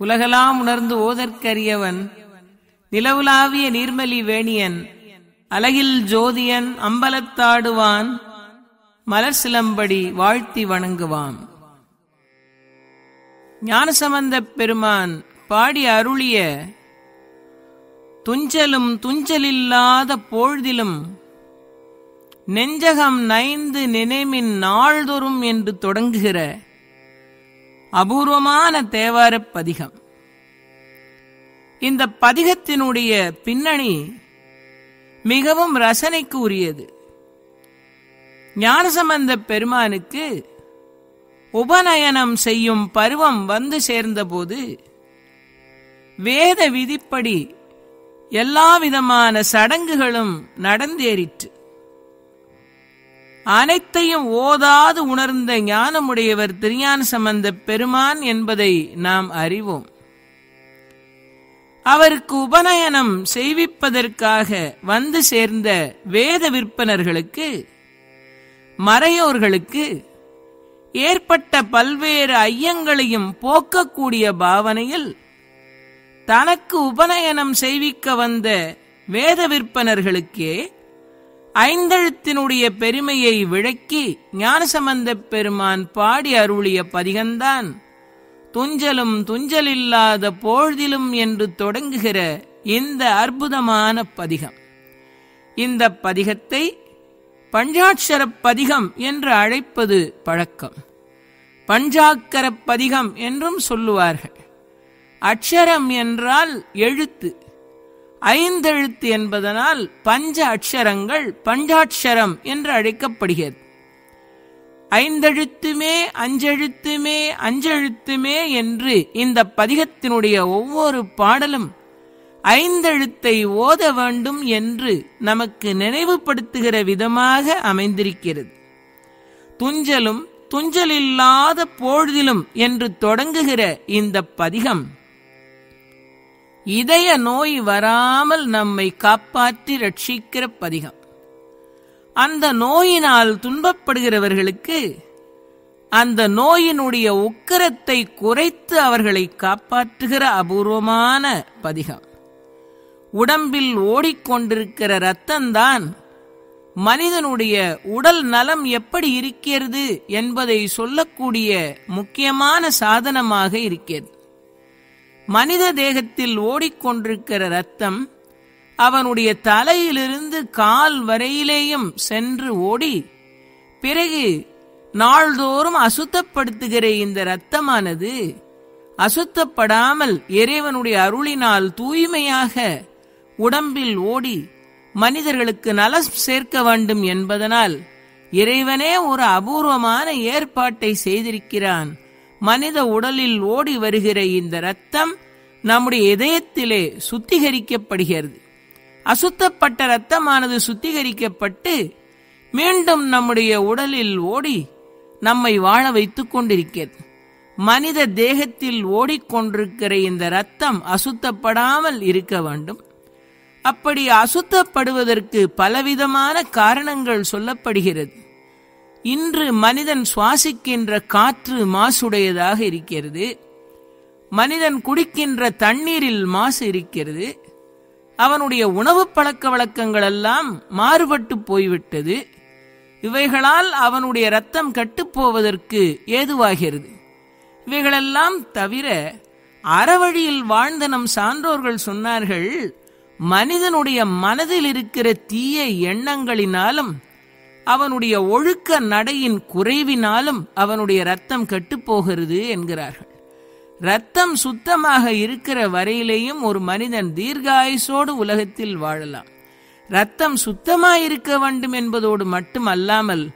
உலகலாம் உணர்ந்து ஓதற்கரியவன் நிலவுலாவிய நீர்மலி வேணியன் அலகில் ஜோதியன் அம்பலத்தாடுவான் மலர் சிலம்படி வாழ்த்தி வணங்குவான். ஞானசம்பந்த பெருமான் பாடி அருளிய துஞ்சலும் துஞ்சலில்லாத பொழுதிலும் நெஞ்சகம் நைந்து நினைமின் நாள்தொறும் என்று தொடங்குகிற அபூர்வமான தேவார பதிகம். இந்த பதிகத்தினுடைய பின்னணி மிகவும் ரசனைக்கு உரியது ஞானசம்பந்த பெருமானுக்கு உபநயனம் செய்யும் பருவம் வந்து சேர்ந்தபோது வேத விதிப்படி எல்லா விதமான சடங்குகளும் நடந்தேறிற்று. அனைத்தையும் ஓதாது உணர்ந்த ஞானமுடையவர் திருஞான சம்பந்த பெருமான் என்பதை நாம் அறிவோம். அவருக்கு உபநயனம் செய்விப்பதற்காக வந்து சேர்ந்த வேத விற்பனர்களுக்கு மறையோர்களுக்கு ஏற்பட்ட பல்வேறு ஐயங்களையும் போக்கக்கூடிய பாவனையில் தனக்கு உபநயனம் செய்விக்க வந்த வேத விற்பனர்களுக்கே ஐந்தெழுத்தினுடைய பெருமையை விளக்கி ஞானசம்பந்த பெருமான் பாடி அருளிய பதிகந்தான் துஞ்சலும் துஞ்சலில்லாத போழ்திலும் என்று தொடங்குகிற இந்த அற்புதமான பதிகம். இந்த பதிகத்தை பஞ்சாட்சர பதிகம் என்று அழைப்பது பழக்கம். பஞ்சாக்கர பதிகம் என்றும் சொல்லுவார்கள். அக்ஷரம் என்றால் எழுத்து. ஐந்தெழுத்து என்பதனால் பஞ்ச அக்ஷரங்கள் பஞ்சாட்சரம் என்று அழைக்கப்படுகிறது. ஐந்தெழுத்துமே அஞ்செழுத்துமே அஞ்செழுத்துமே என்று இந்த பதிகத்தினுடைய ஒவ்வொரு பாடலும் ஐந்தெழுத்தை ஓத வேண்டும் என்று நமக்கு நினைவுபடுத்துகிற விதமாக அமைந்திருக்கிறது. துஞ்சலும் துஞ்சலில்லாத பொழுதிலும் என்று தொடங்குகிற இந்த பதிகம் இதய நோய் வராமல் நம்மை காப்பாற்றி ரட்சிக்கிற பதிகம். அந்த நோயினால் துன்பப்படுகிறவர்களுக்கு அந்த நோயினுடைய உக்கரத்தை குறைத்து அவர்களை காப்பாற்றுகிற அபூர்வமான பதிகம். உடம்பில் ஓடிக்கொண்டிருக்கிற ரத்தம்தான் மனிதனுடைய உடல் நலம் எப்படி இருக்கிறது என்பதை சொல்லக்கூடிய முக்கியமான சாதனமாக இருக்கிறது. மனித தேகத்தில் ஓடிக்கொண்டிருக்கிற ரத்தம் அவனுடைய தலையிலிருந்து கால் வரையிலேயும் சென்று ஓடி பிறகு நாள்தோறும் அசுத்தப்படுத்துகிற இந்த இரத்தமானது அசுத்தப்படாமல் இறைவனுடைய அருளினால் தூய்மையாக உடம்பில் ஓடி மனிதர்களுக்கு நலம் சேர்க்க வேண்டும் என்பதனால் இறைவனே ஒரு அபூர்வமான ஏற்பாட்டை செய்திருக்கிறான். மனித உடலில் ஓடி வருகிற இந்த ரத்தம் நம்முடைய இதயத்திலே சுத்திகரிக்கப்படுகிறது. அசுத்தப்பட்ட ரத்தமானது சுத்திகரிக்கப்பட்டு மீண்டும் நம்முடைய உடலில் ஓடி நம்மை வாழ வைத்துக் கொண்டிருக்கிறது. மனித தேகத்தில் ஓடிக்கொண்டிருக்கிற இந்த ரத்தம் அசுத்தப்படாமல் இருக்க வேண்டும். அப்படி அசுத்தப்படுவதற்கு பலவிதமான காரணங்கள் சொல்லப்படுகிறது. இன்று மனிதன் சுவாசிக்கின்ற காற்று மாசுடையதாக இருக்கிறது. மனிதன் குடிக்கின்ற தண்ணீரில் மாசு இருக்கிறது. அவனுடைய உணவு பழக்க வழக்கங்கள் எல்லாம் மாறுபட்டு போய்விட்டது. இவைகளால் அவனுடைய ரத்தம் கட்டுப்போவதற்கு ஏதுவாகிறது. இவைகளெல்லாம் தவிர அறவழியில் வாழ்ந்த நம் சான்றோர்கள் சொன்னார்கள் மனிதனுடைய மனதில் இருக்கிற தீய எண்ணங்களினாலும் அவனுடைய ஒழுக்க நடையின் குறைவினாலும் அவனுடைய ரத்தம் கெட்டுப்போகிறது என்கிறார்கள். ரத்தம் சுத்தமாக இருக்கிற வரையிலேயும் ஒரு மனிதன் தீர்காயுசோடு உலகத்தில் வாழலாம். ரத்தம் சுத்தமாயிருக்க வேண்டும் என்பதோடு மட்டுமல்லாமல்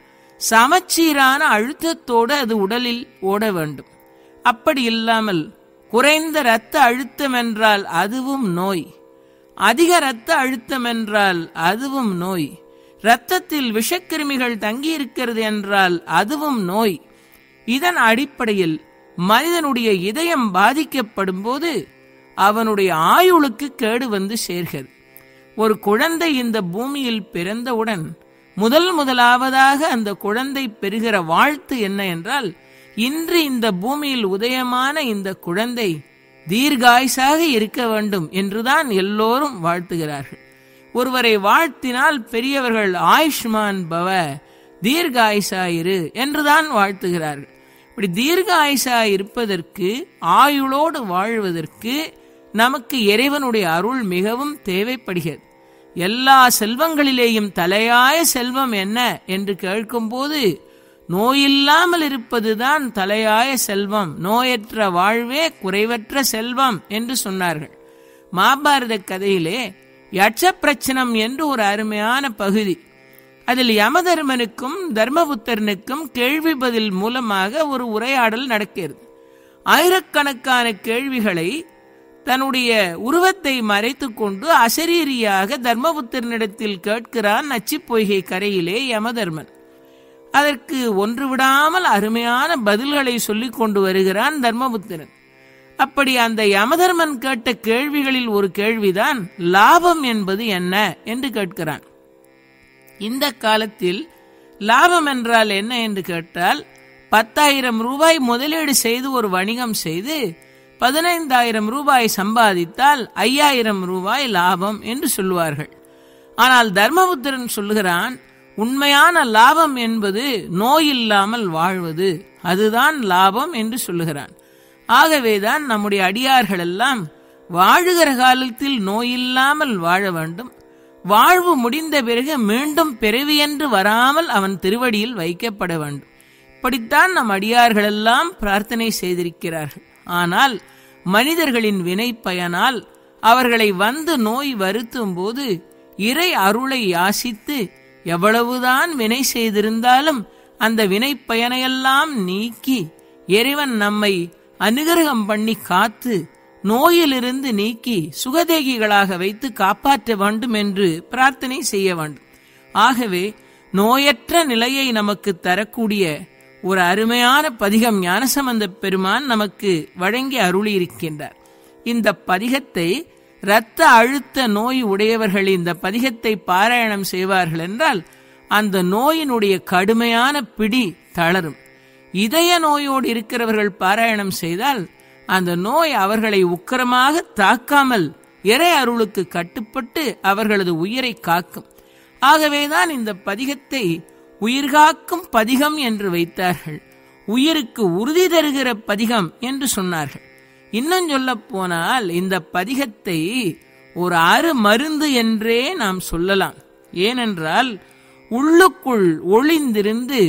சமச்சீரான அழுத்தத்தோடு அது உடலில் ஓட வேண்டும். அப்படி இல்லாமல் குறைந்த இரத்த அழுத்தம் என்றால் அதுவும் நோய். அதிக இரத்த அழுத்தம் என்றால் அதுவும் நோய். இரத்தத்தில் விஷக்கிருமிகள் தங்கியிருக்கிறது என்றால் அதுவும் நோய். இதன் அடிப்படையில் மனிதனுடைய இதயம் பாதிக்கப்படும் போது அவனுடைய ஆயுளுக்கு கேடு வந்து சேர்கிறது. ஒரு குழந்தை இந்த பூமியில் பிறந்தவுடன் முதல் முதலாவதாக அந்த குழந்தை பெறுகிற வாழ்த்து என்ன என்றால் இன்று இந்த பூமியில் உதயமான இந்த குழந்தை தீர்காயுசாக இருக்க வேண்டும் என்றுதான் எல்லோரும் வாழ்த்துகிறார்கள். ஒருவரை வாழ்த்தினால் பெரியவர்கள் ஆயுஷ்மான் பவ தீர்காயுசாயிரு என்றுதான் வாழ்த்துகிறார்கள். இப்படி தீர்காயுசா இருப்பதற்கு ஆயுளோடு வாழ்வதற்கு நமக்கு இறைவனுடைய அருள் மிகவும் தேவைப்படுகிறது. எல்லா செல்வங்களிலேயும் தலையாய செல்வம் என்ன என்று கேட்கும்போது நோயில்லாமல் இருப்பதுதான் தலையாய செல்வம் நோயற்ற வாழ்வே குறைவற்ற செல்வம் என்று சொன்னார்கள். மாபாரத கதையிலே யட்சப்பிரச்சனம் என்று ஒரு அருமையான பகுதி. அதில் யமதர்மனுக்கும் தர்மபுத்தரனுக்கும் கேள்வி பதில் மூலமாக ஒரு உரையாடல் நடக்கிறது. ஆயிரக்கணக்கான கேள்விகளை தன்னுடைய உருவத்தை மறைத்து கொண்டு அசரீரியாக தர்மபுத்திரனிடத்தில் கேட்கிறான் நச்சு பொய்கை கரையிலே யமதர்மன். அதற்கு ஒன்று விடாமல் அருமையான பதில்களை சொல்லிக் கொண்டு வருகிறான் தர்மபுத்திரன். அப்படி அந்த யமதர்மன் கேட்ட கேள்விகளில் ஒரு கேள்விதான் லாபம் என்பது என்ன என்று கேட்கிறான். இந்த காலத்தில் லாபம் என்றால் என்ன என்று கேட்டால் பத்தாயிரம் ரூபாய் முதலீடு செய்து ஒரு வணிகம் செய்து பதினைந்தாயிரம் ரூபாய் சம்பாதித்தால் ஐயாயிரம் ரூபாய் லாபம் என்று சொல்லுவார்கள். ஆனால் தர்மபுத்திரன் சொல்லுகிறான் உண்மையான லாபம் என்பது நோய் இல்லாமல் வாழ்வது அதுதான் லாபம் என்று சொல்லுகிறான். ஆகவேதான் நம்முடைய அடியார்கள் எல்லாம் வாழுகிற காலத்தில் நோயில்லாமல் வாழ வேண்டும். வாழ்வு முடிந்த பிறகு மீண்டும் பிறவி என்று வராமல் அவன் திருவடியில் வைக்கப்பட வேண்டும். இப்படித்தான் நம் அடியார்களெல்லாம் பிரார்த்தனை செய்திருக்கிறார்கள். ஆனால் மனிதர்களின் வினை பயனால் அவர்களை வந்து நோய் வருத்தும் போது இறை அருளை யாசித்து எவ்வளவுதான் வினை செய்திருந்தாலும் அந்த வினை பயனையெல்லாம் நீக்கி இறைவன் நம்மை அனுகிரகம் பண்ணி காத்து நோயிலிருந்து நீக்கி சுகதேகிகளாக வைத்து காப்பாற்ற வேண்டும் என்று பிரார்த்தனை செய்ய வேண்டும். ஆகவே நோயற்ற நிலையை நமக்கு தரக்கூடிய ஒரு அருமையான பதிகம் ஞானசம்பந்த பெருமான் நமக்கு வழங்கி அருளி இருக்கின்றார் இந்த பதிகத்தை இரத்த அழுத்த நோய் உடையவர்கள் இந்த பதிகத்தை பாராயணம் செய்வார்கள் என்றால் அந்த நோயினுடைய கடுமையான பிடி தளரும். இதய நோயோடு இருக்கிறவர்கள் பாராயணம் செய்தால் அந்த நோய் அவர்களை உக்கிரமாக தாக்காமல் இறை அருளுக்கு கட்டுப்பட்டு அவர்களது உயிரை காக்கும். ஆகவேதான் இந்த பதிகத்தை உயிர்காக்கும் பதிகம் என்று வைத்தார்கள். உயிருக்கு உறுதி தருகிற பதிகம் என்று சொன்னார்கள். இன்னும் சொல்ல போனால் இந்த பதிகத்தை ஒரு அரு மருந்து என்றே நாம் சொல்லலாம். ஏனென்றால் உள்ளுக்குள் ஒளிந்திருந்து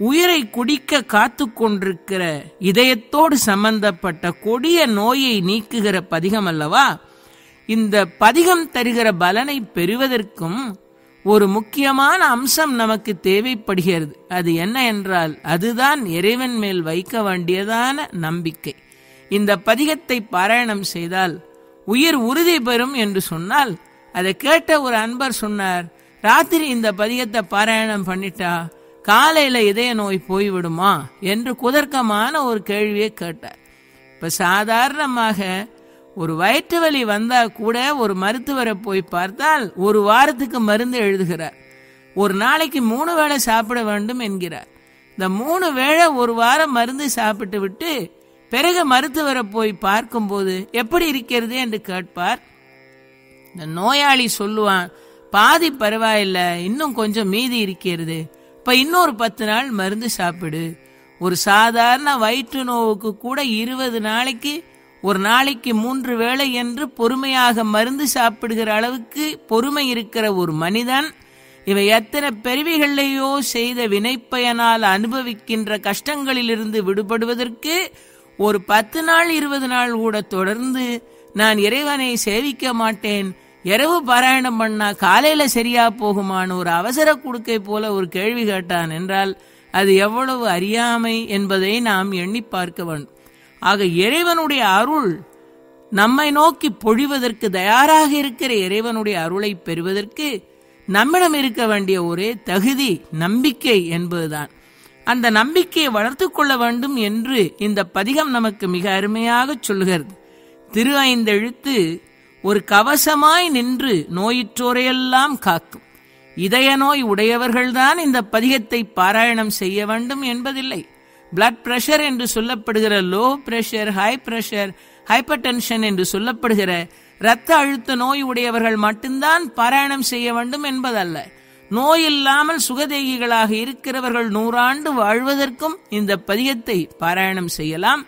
உயிரை குடிக்க காத்து கொண்டிருக்கிற இதயத்தோடு சம்பந்தப்பட்ட கொடிய நோயை நீக்குகிற பதிகம் அல்லவா? இந்த பதிகம் தருகிற பலனை பெறுவதற்கும் ஒரு முக்கியமான அம்சம் நமக்கு தேவைப்படுகிறது. அது என்ன என்றால் அதுதான் இறைவன் மேல் வைக்க வேண்டியதான நம்பிக்கை. இந்த பதிகத்தை பாராயணம் செய்தால் உயிர் உறுதி பெறும் என்று சொன்னால் அதை கேட்ட ஒரு அன்பர் சொன்னார் ராத்திரி இந்த பதிகத்தை பாராயணம் பண்ணிட்டா காலையில இதய நோய் போய்விடுமா என்று குதர்க்கமான ஒரு கேள்வியை கேட்டார். இப்ப சாதாரணமாக ஒரு வயிற்று வலி வந்தா கூட ஒரு மருத்துவரை போய் பார்த்தால் ஒரு வாரத்துக்கு மருந்து எழுதுகிறார். ஒரு நாளைக்கு மூணு வேளை சாப்பிட வேண்டும் என்கிறார். இந்த மூணு வேளை ஒரு வாரம் மருந்து சாப்பிட்டு விட்டு பிறகு மருத்துவரை போய் பார்க்கும்போது எப்படி இருக்கிறது என்று கேட்பார். இந்த நோயாளி சொல்லுவான் பாதி பரவாயில்ல இன்னும் கொஞ்சம் மீதி இருக்கிறது. இப்ப இன்னொரு பத்து நாள் மருந்து சாப்பிடு. ஒரு சாதாரண வயிற்று நோவுக்கு கூட இருபது நாளைக்கு ஒரு நாளைக்கு மூன்று வேளை என்று பொறுமையாக மருந்து சாப்பிடுகிற அளவுக்கு பொறுமை இருக்கிற ஒரு மனிதன் இவை எத்தனை பெருவிகளையோ செய்த வினைப்பயனால் அனுபவிக்கின்ற கஷ்டங்களிலிருந்து விடுபடுவதற்கு ஒரு பத்து நாள் இருபது நாள் கூட தொடர்ந்து நான் இறைவனை சேவிக்க மாட்டேன் இரவு பாராயணம் பண்ணா காலையில சரியா போகுமான்னு ஒரு அவசர குடுக்கை போல ஒரு கேள்வி கேட்டான் என்றால் அது எவ்வளவு அறியாமை என்பதை நாம் எண்ணி பார்க்க வேண்டும். ஆக இறைவனுடைய அருள் நம்மை நோக்கி பொழிவதற்கு தயாராக இருக்கிற இறைவனுடைய அருளை பெறுவதற்கு நம்மிடம் இருக்க வேண்டிய ஒரே தகுதி நம்பிக்கை என்பதுதான். அந்த நம்பிக்கையை வளர்த்து கொள்ள வேண்டும் என்று இந்த பதிகம் நமக்கு மிக அருமையாக சொல்லுகிறது. திரு ஐந்தெழுத்து ஒரு கவசமாய் நின்று நோயிற்றோரையெல்லாம் காக்கும். இதய நோய் உடையவர்கள்தான் இந்த பதிகத்தை பாராயணம் செய்ய வேண்டும் என்பதில்லை. பிளட் பிரஷர் என்று சொல்லப்படுகிற low pressure high pressure hypertension என்று சொல்லப்படுகிற இரத்த அழுத்த நோய் உடையவர்கள் மட்டும்தான் பாராயணம் செய்ய வேண்டும் என்பதல்ல. நோய் இல்லாமல் சுகதேகிகளாக இருக்கிறவர்கள் நூறாண்டு வாழ்வதற்கும் இந்த பதிகத்தை பாராயணம் செய்யலாம்.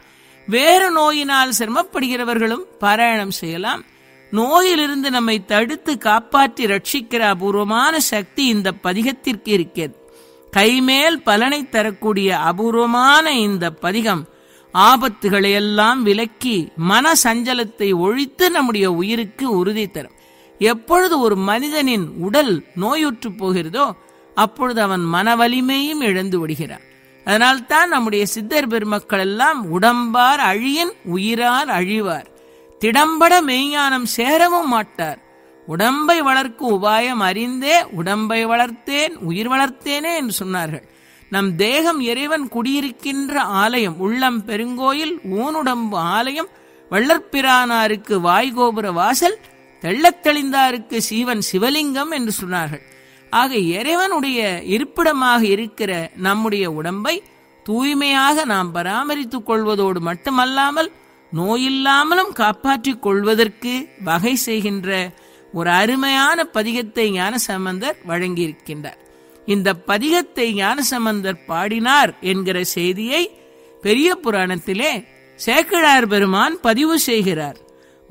வேறு நோயினால் சிரமப்படுகிறவர்களும் பாராயணம் செய்யலாம். நோயிலிருந்து நம்மை தடுத்து காப்பாற்றி ரட்சிக்கிற அபூர்வமான சக்தி இந்த பதிகத்திற்கு இருக்கிறது. கைமேல் பலனை தரக்கூடிய அபூர்வமான இந்த பதிகம் ஆபத்துகளை எல்லாம் விலக்கி மன சஞ்சலத்தை ஒழித்து நம்முடைய உயிருக்கு உறுதி தரும். எப்பொழுது ஒரு மனிதனின் உடல் நோயுற்று போகிறதோ அப்பொழுது அவன் மன வலிமையும் இழந்து விடுகிறான். அதனால்தான் நம்முடைய சித்தர் பெருமக்கள் எல்லாம் உடம்பார் அழியின் உயிரார் அழிவார். திடம்பட மெய்ஞானம் சேரவும் மாட்டார். உடம்பை வளர்க்கும் உபாயம் அறிந்தே உடம்பை வளர்த்தேன் உயிர் வளர்த்தேனே என்று சொன்னார்கள். நம் தேகம் இறைவன் குடியிருக்கின்ற ஆலயம் உள்ளம் பெருங்கோயில் ஊனுடம்பு ஆலயம் வள்ளற்பிரானாருக்கு வாய்கோபுர வாசல் தெள்ளத்தெளிந்தாருக்கு சீவன் சிவலிங்கம் என்று சொன்னார்கள். ஆக இறைவனுடைய இருப்பிடமாக இருக்கிற நம்முடைய உடம்பை தூய்மையாக நாம் பராமரித்துக் கொள்வதோடு மட்டுமல்லாமல் நோயில்லாமலும் காப்பாற்றிக் கொள்வதற்கு வகை செய்கின்ற ஒரு அருமையான பதிகத்தை ஞானசம்பந்தர் வழங்கியிருக்கின்றார். இந்த பதிகத்தை ஞானசம்பந்தர் பாடினார் என்கிற செய்தியை பெரிய புராணத்திலே சேக்கிழார் பெருமான் பதிவு செய்கிறார்.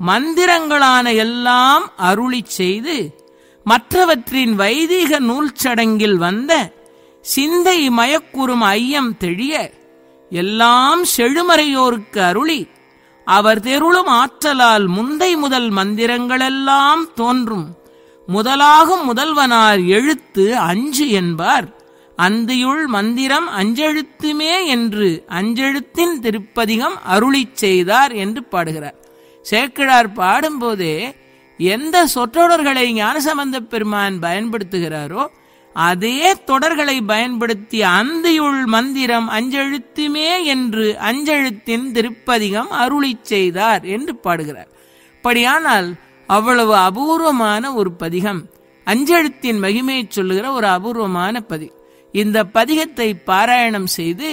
மந்திரங்களான எல்லாம் அருளி செய்து மற்றவற்றின் வைதிக நூல் சடங்கில் வந்த சிந்தை மயக்குறும் ஐயம் தெளிய எல்லாம் செழுமறையோருக்கு அருளி அவர் தெருளும் ஆற்றலால் முந்தை முதல் மந்திரங்களெல்லாம் தோன்றும். முதலாகும் முதல்வனார் எழுத்து அஞ்சு என்பார். அந்தியுள் மந்திரம் அஞ்செழுத்துமே என்று அஞ்செழுத்தின் திருப்பதிகம் அருளிச் செய்தார் என்று பாடுகிறார். சேக்கிழார் பாடும்போதே எந்த சொற்றொடர்களை ஞானசம்பந்த பெருமான் பயன்படுத்துகிறாரோ அதே தொடர்களை பயன்படுத்தி அந்தியுள் மந்திரம் அஞ்செழுத்துமே என்று அஞ்செழுத்தின் திருப்பதிகம் அருளி செய்தார் என்று பாடுகிறார். அப்படியானால் அவ்வளவு அபூர்வமான ஒரு பதிகம். அஞ்செழுத்தின் மகிமையை சொல்லுகிற ஒரு அபூர்வமான பதி இந்த பதிகத்தை பாராயணம் செய்து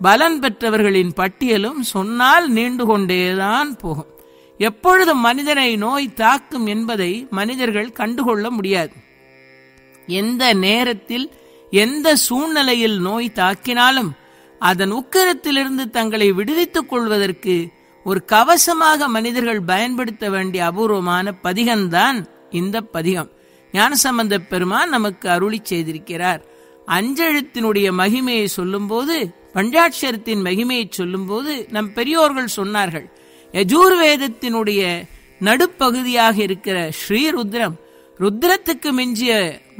பலன் பெற்றவர்களின் பட்டியலும் சொன்னால் நீண்டு கொண்டேதான் போகும். எப்பொழுதும் மனிதனை நோய் தாக்கும் என்பதை மனிதர்கள் கண்டுகொள்ள முடியாது. எந்த நேரத்தில் எந்த சூழ்நிலையில் நோய் தாக்கினாலும் அதன் உக்கிரத்திலிருந்து தங்களை விடுவித்துக் கொள்வதற்கு ஒரு கவசமாக மனிதர்கள் பயன்படுத்த வேண்டிய அபூர்வமான பதிகம்தான் இந்த பதிகம். ஞானசம்பந்த பெருமான் நமக்கு அருளி செய்திருக்கிறார். அஞ்செழுத்தினுடைய மகிமையை சொல்லும்போது பஞ்சாட்சரத்தின் மகிமையை சொல்லும்போது நம் பெரியோர்கள் சொன்னார்கள் யஜூர்வேதத்தினுடைய நடுப்பகுதியாக இருக்கிற ஸ்ரீருத்ரம் ருத்ரத்துக்கு மிஞ்சிய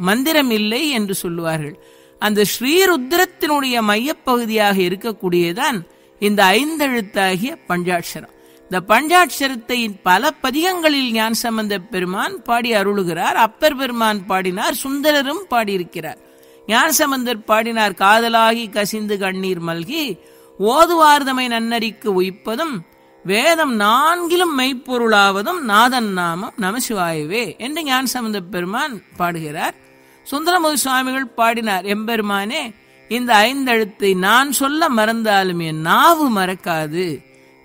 மந்திரம் இல்லை என்று சொல்லுவார்கள். அந்த ஸ்ரீருத்ரத்தினுடைய மையப்பகுதியாக இருக்கக்கூடியதான் இந்த ஐந்தெழுத்தாகிய பஞ்சாட்சரம். இந்த பஞ்சாட்சரத்தை பல பதிகங்களில் ஞான் சம்பந்த பெருமான் பாடி அருளுகிறார். அப்பர் பெருமான் பாடினார் சுந்தரரும் பாடியிருக்கிறார். ஞானசம்பந்தர் பாடினார் காதலாகி கசிந்து கண்ணீர் மல்கி ஓதுவார்தமை நன்னறிக்கு உயிப்பதும் வேதம் நான்கிலும் மெய்ப்பொருளாவதும் நாதன் நாமம் நமசிவாயவே என்று ஞானசம்பந்த பெருமான் பாடுகிறார். சுந்தரமுது சுவாமிகள் பாடினார் எம்பெருமானே இந்த ஐந்தெழுத்தை நான் சொல்ல மறந்தாலும் என் நாவு மறக்காது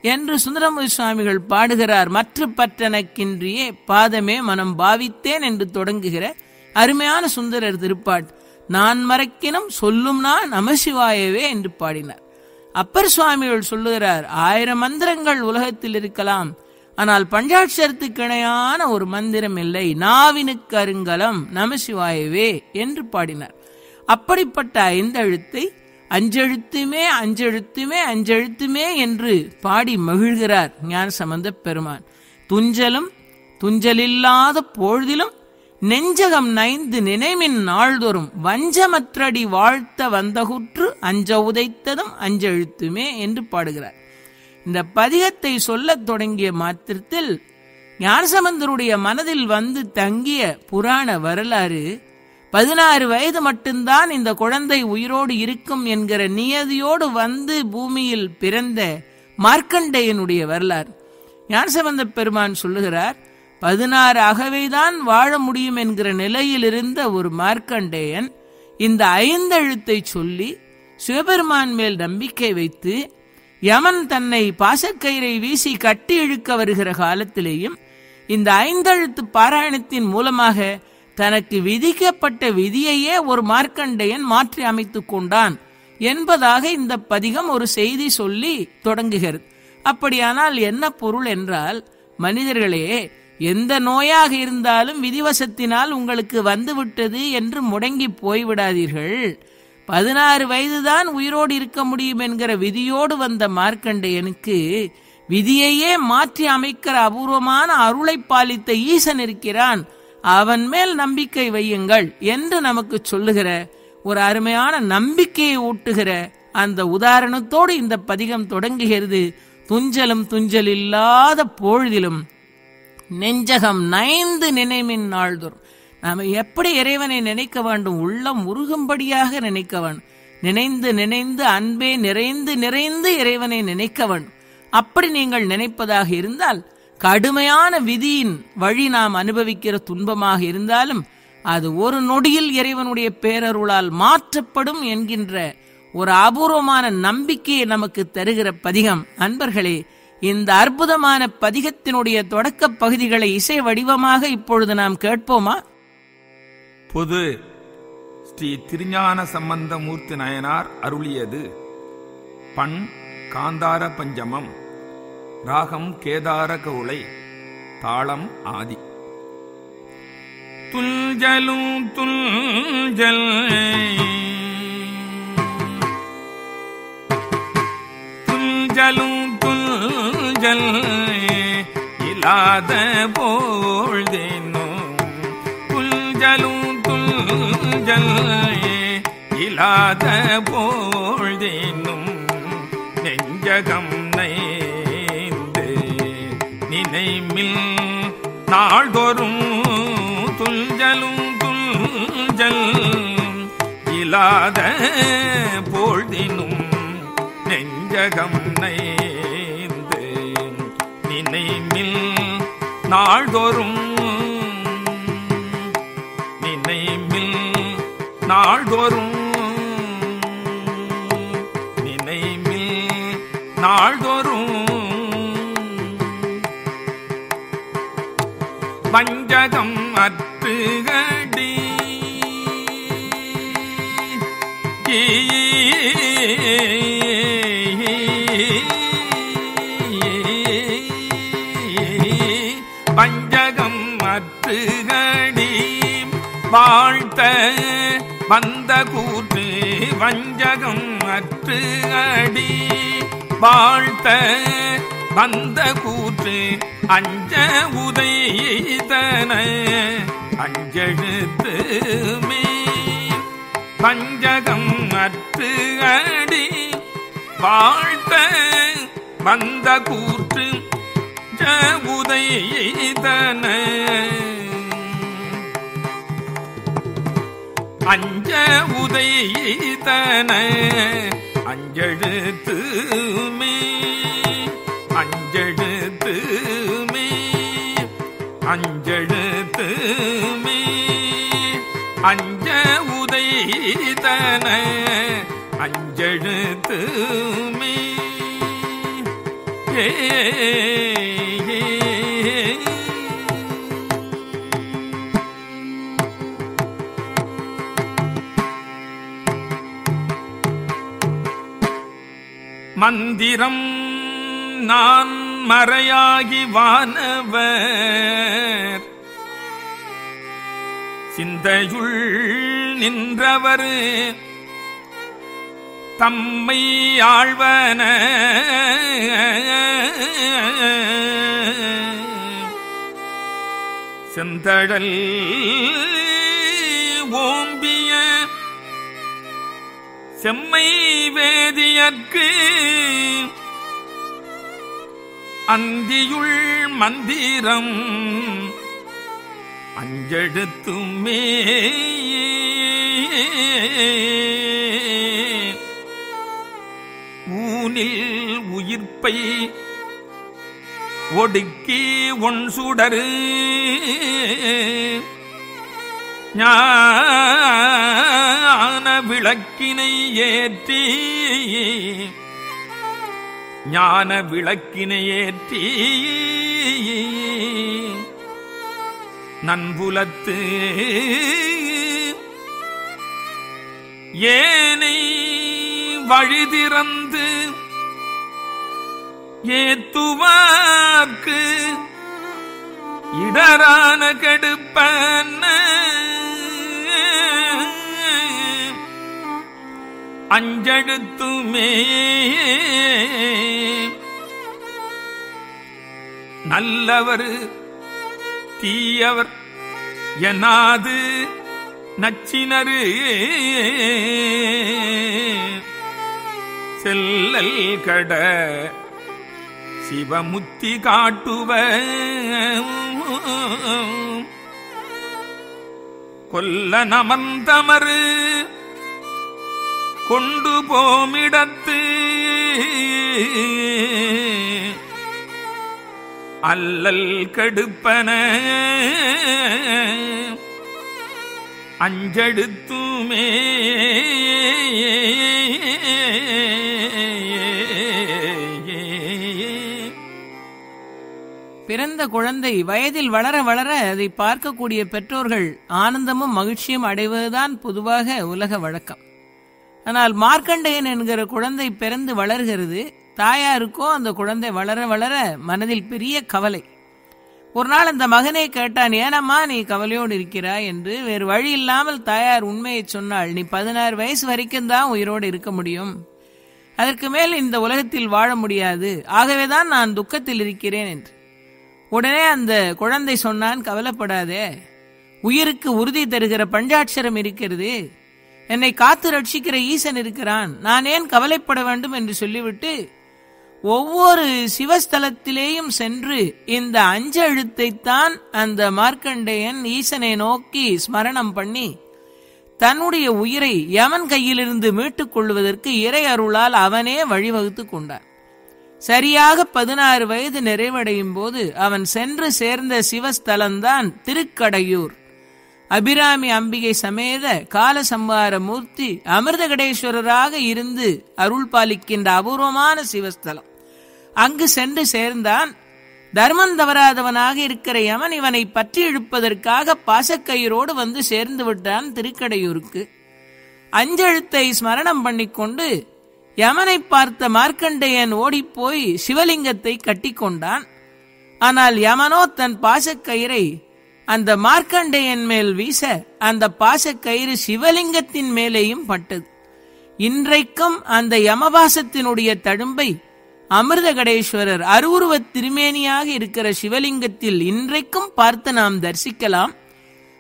என்று சுந்தரமுதி சுவாமிகள் பாடுகிறார். மற்ற பற்றனக்கின்றியே பாதமே மனம் பாவித்தேன் என்று தொடங்குகிற அருமையான சுந்தரர் திருப்பாட் நான் மறக்கினும் சொல்லும் நான் நமசிவாயவே என்று பாடினார். அப்பர் சுவாமிகள் சொல்லுகிறார் ஆயிரம் மந்திரங்கள் உலகத்தில் இருக்கலாம் ஆனால் பஞ்சாட்சரத்துக்கு இணையான ஒரு மந்திரம் இல்லை. நாவினுக்கு அருங்கலம் நமசிவாயவே என்று பாடினார். அப்படிப்பட்ட ஐந்தெழுத்தை அஞ்செழுத்துமே அஞ்செழுத்துமே அஞ்செழுத்துமே என்று பாடி மகிழ்கிறார் ஞான சம்பந்த பெருமான். துஞ்சலும் துஞ்சலில்லாத பொழுதிலும் நெஞ்சகம் நைந்து நினைமின் நாள்தோறும் வஞ்சமற்றடி வாழ்த்த வந்தகுற்று அஞ்ச உதைத்ததும் அஞ்செழுத்துமே என்று பாடுகிறார். இந்த பதிகத்தை சொல்லத் தொடங்கிய மாத்திரத்தில் ஞானசம்பந்தருடைய மனதில் வந்து தங்கிய புராண வரலாறு பதினாறு வயது மட்டும்தான் இந்த குழந்தை உயிரோடு இருக்கும் என்கிற நியதியோடு வந்து பூமியில் பிறந்த மார்க்கண்டேயனுடைய வரலாறு. ஞானசம்பந்த பெருமான் சொல்லுகிறார் பதினாறு ஆகவேதான் வாழ முடியும் என்கிற நிலையில் இருந்த ஒரு மார்க்கண்டேயன் இந்த ஐந்தெழுத்தை சொல்லி சிவபெருமான் மேல் நம்பிக்கை வைத்து யமன் தன்னை பாசக்கயிறை வீசி கட்டி இழுக்க வருகிற காலத்திலேயும் இந்த ஐந்தெழுத்து பாராயணத்தின் மூலமாக தனக்கு விதிக்கப்பட்ட விதியையே ஒரு மார்க்கண்டையன் மாற்றி அமைத்துக் கொண்டான் என்பதாக இந்த பதிகம் ஒரு செய்தி சொல்லி தொடங்குகிறது. அப்படியானால் என்ன பொருள் என்றால் மனிதர்களே எந்த நோயாக இருந்தாலும் விதிவசத்தினால் உங்களுக்கு வந்துவிட்டது என்று முடங்கி போய்விடாதீர்கள். பதினாறு வயதுதான் உயிரோடு இருக்க முடியும் என்கிற விதியோடு வந்த மார்க்கண்டேயனுக்கு விதியையே மாற்றி அமைக்கிற அபூர்வமான அருளை பாலித்த ஈசன் இருக்கிறான். அவன் மேல் நம்பிக்கை வையுங்கள் என்று நமக்கு சொல்லுகிற ஒரு அருமையான நம்பிக்கையை ஊட்டுகிற அந்த உதாரணத்தோடு இந்த பதிகம் தொடங்குகிறது. துஞ்சலும் துஞ்சல் இல்லாத பொழுதிலும் நெஞ்சகம் நைந்து நினைமின் நாள்தோறும். நாம எப்படி இறைவனை நினைக்க வேண்டும்? உள்ளம் உருகும்படியாக நினைக்க வேண்டும். நினைந்து நினைந்து அன்பே நிறைந்து நிறைந்து இறைவனை நினைக்க வேண்டும். அப்படி நீங்கள் நினைப்பதாக இருந்தால் கடுமையான விதியின் வழி நாம் அனுபவிக்கிற துன்பமாக இருந்தாலும் அது ஒரு நொடியில் இறைவனுடைய பேரருளால் மாற்றப்படும் என்கின்ற ஒரு அபூர்வமான நம்பிக்கையை நமக்கு தருகிற பதிகம். அன்பர்களே இந்த அற்புதமான பதிகத்தினுடைய தொடக்க பகுதிகளை இசை வடிவமாக இப்பொழுது நாம் கேட்போமா? பொது ஸ்ரீ திருஞான சம்பந்தமூர்த்தி நயனார் அருளியது. பண் காந்தார பஞ்சமம் ராகம் கேதார கவுளை தாளம் ஆதி. துல்ஜலும் துல்ஜல். துல்ஜலும் துல்ஜல். இல்லாத போழ்தேனும் துல்ஜலும் துல்ஜல் இலாத போழ்தேனும் நெஞ்சகம் நைந்து நினைமில் நாள்தோறும் துல்ஜலும் துல்ஜல் இலாத போழ்தினும் நெஞ்சகம் நைந்து நினைமில் நாள்தோறும் நாள்தோறும். நினைமில் நாள்தோறும். வஞ்சகம் அத்துகடி பஞ்சகம் அற்றுகடி. வாழ்த்த வந்த கூற்று வஞ்சகம் அற்று அடி. வாழ்த்த வந்த கூற்று அஞ்ச உதைதன அஞ்செழுத்து மீ பஞ்சகம் அற்று அடி. வாழ்த்த வந்த கூற்று ஜ அஞ்ச உதைதன அஞ்செழுத்து மே அஞ்செழுத்து மே அஞ்செழுத்து மே. அஞ்ச உதைதன அஞ்செழுத்து மீ. ஏ மந்திரம் நான் மறையாகி வானவர். சிந்தையுள் நின்றவர். தம்மை ஆழ்வன. செந்தழல் செம்மை வேதியற்கு அந்தியுள் மந்திரம் அஞ்செடுத்துமே ஊனில் உயிர்ப்பை ஒடுக்கி ஒன் சுடரு ஞான விளக்கினை ஏற்றி ஞான விளக்கினை ஏற்றி நன்புலத்து ஏனை வழிதிறந்து ஏத்துவார்க்கு இடரான கெடுப்பன அஞ்செழுத்துமே நல்லவர் தீயவர் எனாது நச்சினரு. செல்லல் கட சிவமுத்தி காட்டுவ கொல்ல நமந்தமரு கொண்டு போமிடத்து. அல்லல் கடுப்பன. அஞ்செடுத்துமே. பிறந்த குழந்தை வயதில் வளர வளர அதை பார்க்கக்கூடிய பெற்றோர்கள் ஆனந்தமும் மகிழ்ச்சியும் அடைவதுதான் பொதுவாக உலக வழக்கம். ஆனால் மார்க்கண்டேயன் என்கிற குழந்தை பிறந்து வளர்கிறது. தாயாருக்கோ அந்த குழந்தை வளர வளர மனதில் பெரிய கவலை. ஒரு நாள் அந்த மகனை கேட்டான் ஏனம்மா நீ கவலையோடு இருக்கிறாய்? என்று வேறு வழி இல்லாமல் தாயார் உண்மையை சொன்னாள். நீ பதினாறு வயசு வரைக்கும் தான் உயிரோடு இருக்க முடியும். அதற்கு மேல் இந்த உலகத்தில் வாழ முடியாது. ஆகவேதான் நான் துக்கத்தில் இருக்கிறேன் என்று. உடனே அந்த குழந்தை சொன்னான் கவலைப்படாதே. உயிருக்கு உறுதி தருகிற பஞ்சாட்சரம் இருக்கிறது. என்னை காத்து ரட்சிக்கிற ஈசன் இருக்கிறான். நான் ஏன் கவலைப்பட வேண்டும் என்று சொல்லிவிட்டு ஒவ்வொரு சிவஸ்தலத்திலேயும் சென்று இந்த அஞ்செழுத்தைத்தான் அந்த மார்க்கண்டேயன் ஈசனை நோக்கி ஸ்மரணம் பண்ணி தன்னுடைய உயிரை யமன் கையிலிருந்து மீட்டுக் கொள்வதற்கு இறை அருளால் அவனே வழிவகுத்து கொண்டான். சரியாக பதினாறு வயது நிறைவடையும் போது அவன் சென்று சேர்ந்த சிவஸ்தலம்தான் திருக்கடையூர். அபிராமி அம்பிகை சமேத கால சம்பார மூர்த்தி அமிர்தகடேஸ்வரராக இருந்து அருள் பாலிக்கின்ற அபூர்வமான சிவஸ்தலம். அங்கு சென்று சேர்ந்தான். தர்மம் தவறாதவனாக இருக்கிற யமன் இவனை பற்றி இழுப்பதற்காக பாசக்கயிரோடு வந்து சேர்ந்து விட்டான் திருக்கடையூருக்கு. அஞ்செழுத்தை ஸ்மரணம் பண்ணிக்கொண்டு யமனை பார்த்த மார்க்கண்டேயன் ஓடிப்போய் சிவலிங்கத்தை கட்டிக்கொண்டான். ஆனால் யமனோ தன் பாசக்கயிறை அந்த மார்க்கண்டேயன் மேல் வீச அந்த பாசக்கயிறு சிவலிங்கத்தின் மேலேயும் பட்டது. இன்றைக்கும் அந்த யமபாசத்தினுடைய தழும்பை அமிர்தகடேஸ்வரர் அருவுருவ திருமேனியாக இருக்கிற சிவலிங்கத்தில் இன்றைக்கும் பார்த்து நாம் தரிசிக்கலாம்.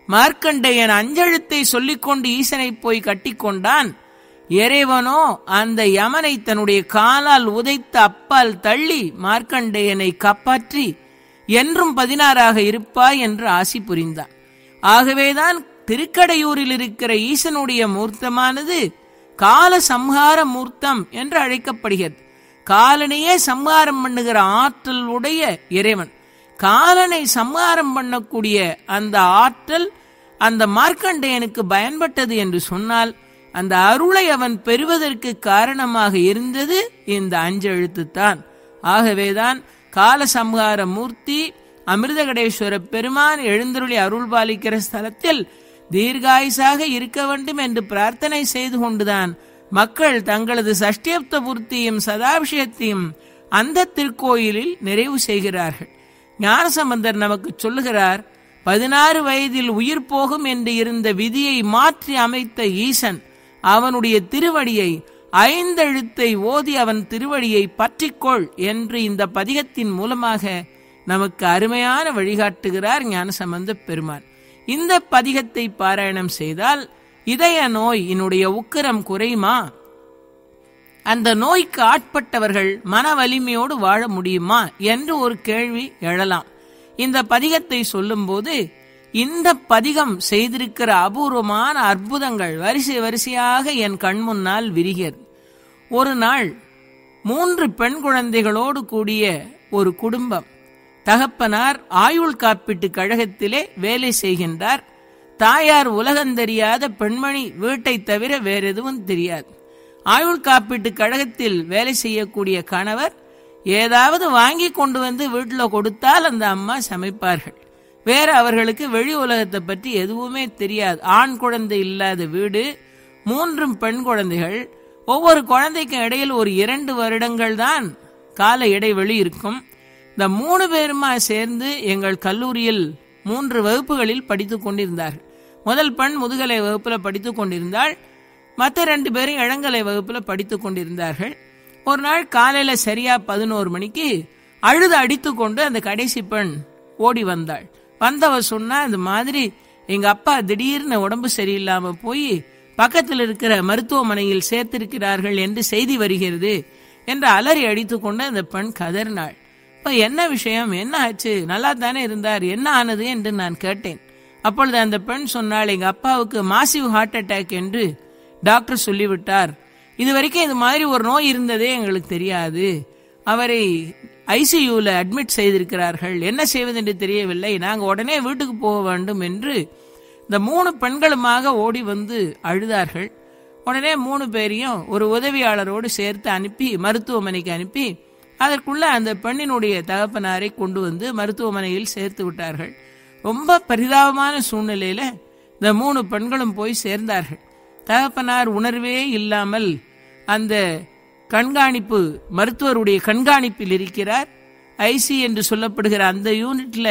மார்க்கண்டேயன் அஞ்செழுத்தை சொல்லிக்கொண்டு ஈசனை போய் கட்டிக்கொண்டான் இறைவனோ அந்த யமனை தன்னுடைய காலால் உதைத்த அப்பால் தள்ளி மார்க்கண்டேயனை காப்பாற்றி என்றும் பதினாறாக இருப்பாய் என்று ஆசி புரிந்தான். ஆகவேதான் திருக்கடையூரில் இருக்கிற ஈசனுடைய மூர்த்தமானது கால சம்ஹார மூர்த்தம் என்று அழைக்கப்படுகிறது. காலனையே சம்ஹாரம் பண்ணுகிற ஆற்றல் உடைய இறைவன். காலனை சம்ஹாரம் பண்ணக்கூடிய அந்த ஆற்றல் அந்த மார்க்கண்டேயனுக்கு பயன்பட்டது என்று சொன்னால் அந்த அருளை அவன் பெறுவதற்கு காரணமாக இருந்தது இந்த அஞ்செழுத்து தான் ஆகவேதான் கால சம்ஹார மூர்த்தி அமிர்தகடேஸ்வர பெருமான் எழுந்தருளி அருள் பாலிக்கிற ஸ்தலத்தில் தீர்காயுசாக இருக்க வேண்டும் என்று பிரார்த்தனை செய்து கொண்டுதான் மக்கள் தங்களது சஷ்டியப்த பூர்த்தியும் சதாபிஷேகத்தையும் அந்த திருக்கோயிலில் நிறைவு செய்கிறார்கள். ஞானசம்பந்தர் நமக்கு சொல்லுகிறார் பதினாறு வயதில் உயிர் போகும் என்று இருந்த விதியை மாற்றி அமைத்த ஈசன் அவனுடைய திருவடியை ஐந்தெழுத்தை ஓதி அவன் திருவடியை பற்றிக்கொள் என்று இந்த பதிகத்தின் மூலமாக நமக்கு அருமையான வழிகாட்டுகிறார் ஞானசம்பந்த பெருமான். இந்த பதிகத்தை பாராயணம் செய்தால் இதய நோய் என்னுடைய உக்கிரம் குறையுமா? அந்த நோய்க்கு ஆட்பட்டவர்கள் மன வலிமையோடு வாழ முடியுமா? என்று ஒரு கேள்வி எழலாம். இந்த பதிகத்தை சொல்லும்போது இந்த பதிகம் செய்திருக்கிற அபூர்வமான அற்புதங்கள் வரிசை வரிசையாக என் கண் முன்னால் விரிகிறது. ஒரு நாள் மூன்று பெண் குழந்தைகளோடு கூடிய ஒரு குடும்பம் தகப்பனார் ஆயுள் காப்பீட்டு கழகத்திலே வேலை செய்கின்றார். தாயார் உலகந்தெரியாத பெண்மணி வீட்டை தவிர வேற எதுவும் தெரியாது. ஆயுள் காப்பீட்டு கழகத்தில் வேலை செய்யக்கூடிய கணவர் ஏதாவது வாங்கி கொண்டு வந்து வீட்டில் கொடுத்தால் அந்த அம்மா சமைப்பார்கள். வேற அவர்களுக்கு வெளி உலகத்தை பற்றி எதுவுமே தெரியாது. ஆண் குழந்தை இல்லாத வீடு மூன்றும் பெண் குழந்தைகள். ஒவ்வொரு குழந்தைக்கும் இடையில் ஒரு இரண்டு வருடங்கள் தான் கால இடைவெளி இருக்கும். இந்த மூணு பேருமா சேர்ந்து எங்கள் கல்லூரியில் மூன்று வகுப்புகளில் படித்துக் கொண்டிருந்தார்கள். முதல் பெண் முதுகலை வகுப்பில் படித்துக் கொண்டிருந்தாள். மற்ற ரெண்டு பேரும் இளங்கலை வகுப்பில் படித்துக் கொண்டிருந்தார்கள். ஒரு நாள் காலையில சரியா பதினோரு மணிக்கு அழுது அடித்து கொண்டு அந்த கடைசி பெண் ஓடி வந்தாள். வந்தவ சொன்னா இந்த மாதிரி எங்க அப்பா திடீர்னு உடம்பு சரியில்லாம போய் பக்கத்தில் இருக்கிற மருத்துவமனையில் சேர்த்திருக்கிறார்கள் என்று செய்தி வருகிறது என்று அலறி அடித்து கொண்டு அந்த பெண் கதறினாள். இப்ப என்ன விஷயம்? என்ன ஆச்சு? நல்லா தானே இருந்தார்? என்ன ஆனது? என்று நான் கேட்டேன். அப்பொழுது அந்த பெண் சொன்னால் எங்க அப்பாவுக்கு மாசிவ் ஹார்ட் அட்டாக் என்று டாக்டர் சொல்லிவிட்டார். இது வரைக்கும் இது மாதிரி ஒரு நோய் இருந்ததே எங்களுக்கு தெரியாது. அவரை ஐசியூவில் அட்மிட் செய்திருக்கிறார்கள். என்ன செய்வது என்று தெரியவில்லை. நாங்கள் உடனே வீட்டுக்கு போக வேண்டும் என்று இந்த மூணு பெண்களுமாக ஓடி வந்து அழுதார்கள். உடனே மூணு பேரையும் ஒரு உதவியாளரோடு சேர்த்து அனுப்பி மருத்துவமனைக்கு அனுப்பி அதற்குள்ள அந்த பெண்ணினுடைய தகப்பனாரை கொண்டு வந்து மருத்துவமனையில் சேர்த்து விட்டார்கள். ரொம்ப பரிதாபமான சூழ்நிலையில இந்த மூணு பெண்களும் போய் சேர்ந்தார்கள். தகப்பனார் உணர்வே இல்லாமல் அந்த கண்காணிப்பு மருத்துவருடைய கண்காணிப்பில் இருக்கிறார். ஐசி என்று சொல்லப்படுகிற அந்த யூனிட்ல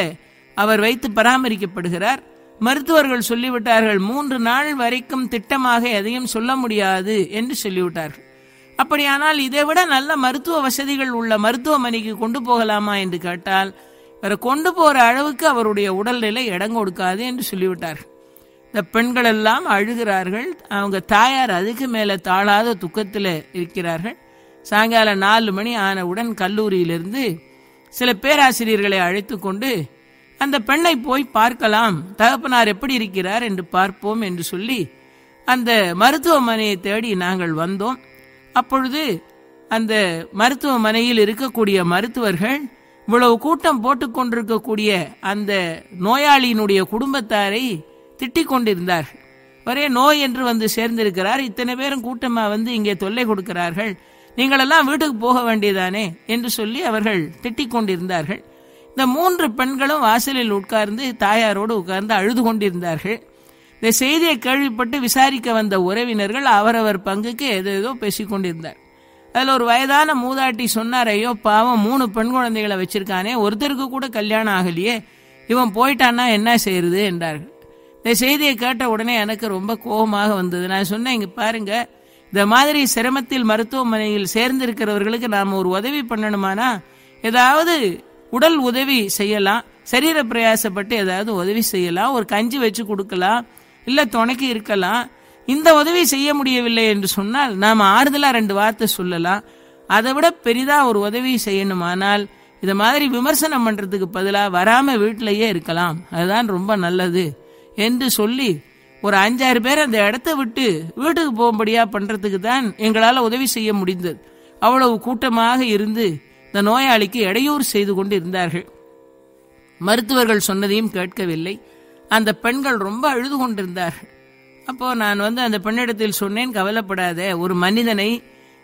அவர் வைத்து பராமரிக்கப்படுகிறார். மருத்துவர்கள் சொல்லிவிட்டார்கள் மூன்று நாள் வரைக்கும் திட்டமாக எதையும் சொல்ல முடியாது என்று சொல்லிவிட்டார்கள். அப்படியானால் இதை விட நல்ல மருத்துவ வசதிகள் உள்ள மருத்துவமனைக்கு கொண்டு போகலாமா என்று கேட்டால் இவரை கொண்டு போற அளவுக்கு அவருடைய உடல்நிலை இடம் கொடுக்காது என்று சொல்லிவிட்டார்கள். இந்த பெண்கள் எல்லாம் அழுகிறார்கள். அவங்க தாயார் அதுக்கு மேல தாழாத துக்கத்தில் இருக்கிறார்கள். சாயங்காலம் நாலு மணி ஆனவுடன் கல்லூரியிலிருந்து சில பேராசிரியர்களை அழைத்து கொண்டு அந்த பெண்ணை போய் பார்க்கலாம் தகப்பனார் எப்படி இருக்கிறார் என்று பார்ப்போம் என்று சொல்லி அந்த மருத்துவமனையை தேடி நாங்கள் வந்தோம். அப்பொழுது அந்த மருத்துவமனையில் இருக்கக்கூடிய மருத்துவர்கள் இவ்வளவு கூட்டம் போட்டுக் கொண்டிருக்கக்கூடிய அந்த நோயாளியினுடைய குடும்பத்தாரை திட்டிக் கொண்டிருந்தார்கள். ஒரே நோய் என்று வந்து சேர்ந்திருக்கிறார். இத்தனை பேரும் கூட்டமா வந்து இங்கே தொல்லை கொடுக்கிறார்கள். நீங்களெல்லாம் வீட்டுக்கு போக வேண்டியதானே என்று சொல்லி அவர்கள் திட்டிக் கொண்டிருந்தார்கள். இந்த மூன்று பெண்களும் வாசலில் உட்கார்ந்து தாயாரோடு உட்கார்ந்து அழுது கொண்டிருந்தார்கள். இந்த செய்தியை கேள்விப்பட்டு விசாரிக்க வந்த உறவினர்கள் அவரவர் பங்குக்கு ஏதோ ஏதோ பேசிக் அதில் ஒரு வயதான மூதாட்டி சொன்னார் ஐயோ பாவம் மூணு பெண் குழந்தைகளை வச்சிருக்கானே ஒருத்தருக்கு கூட கல்யாணம் ஆகலையே இவன் போயிட்டான்னா என்ன செய்யறது? என்றார்கள். இந்த செய்தியை கேட்ட உடனே எனக்கு ரொம்ப கோபமாக வந்தது. நான் சொன்னேன் இங்க பாருங்க இந்த மாதிரி சிரமத்தில் மருத்துவமனையில் சேர்ந்திருக்கிறவர்களுக்கு நாம் ஒரு உதவி பண்ணணுமானா? ஏதாவது உடல் உதவி செய்யலாம் சரீர பிரயாசப்பட்டு ஏதாவது உதவி செய்யலாம் ஒரு கஞ்சி வச்சு கொடுக்கலாம் இல்ல துணைக்கு இருக்கலாம். இந்த உதவி செய்ய முடியவில்லை என்று சொன்னால் நாம் ஆறுதலா ரெண்டு வார்த்தை சொல்லலாம். அதை விட பெரிதா ஒரு உதவி செய்யணுமானால் இதை மாதிரி விமர்சனம் பண்றதுக்கு பதிலாக வராம வீட்டிலேயே இருக்கலாம். அதுதான் ரொம்ப நல்லது என்று சொல்லி ஒரு அஞ்சாறு பேர் அந்த இடத்த விட்டு வீட்டுக்கு போகும்படியா பண்றதுக்கு தான் எங்களால உதவி செய்ய முடிந்தது. அவ்வளவு கூட்டமாக இருந்து இந்த நோயாளிக்கு இடையூறு செய்து கொண்டு இருந்தார்கள். மருத்துவர்கள் சொன்னதையும் கேட்கவில்லை. அந்த பெண்கள் ரொம்ப அழுது கொண்டிருந்தார்கள். அப்போ நான் வந்து அந்த பெண்ணிடத்தில் சொன்னேன் கவலைப்படாத ஒரு மனிதனை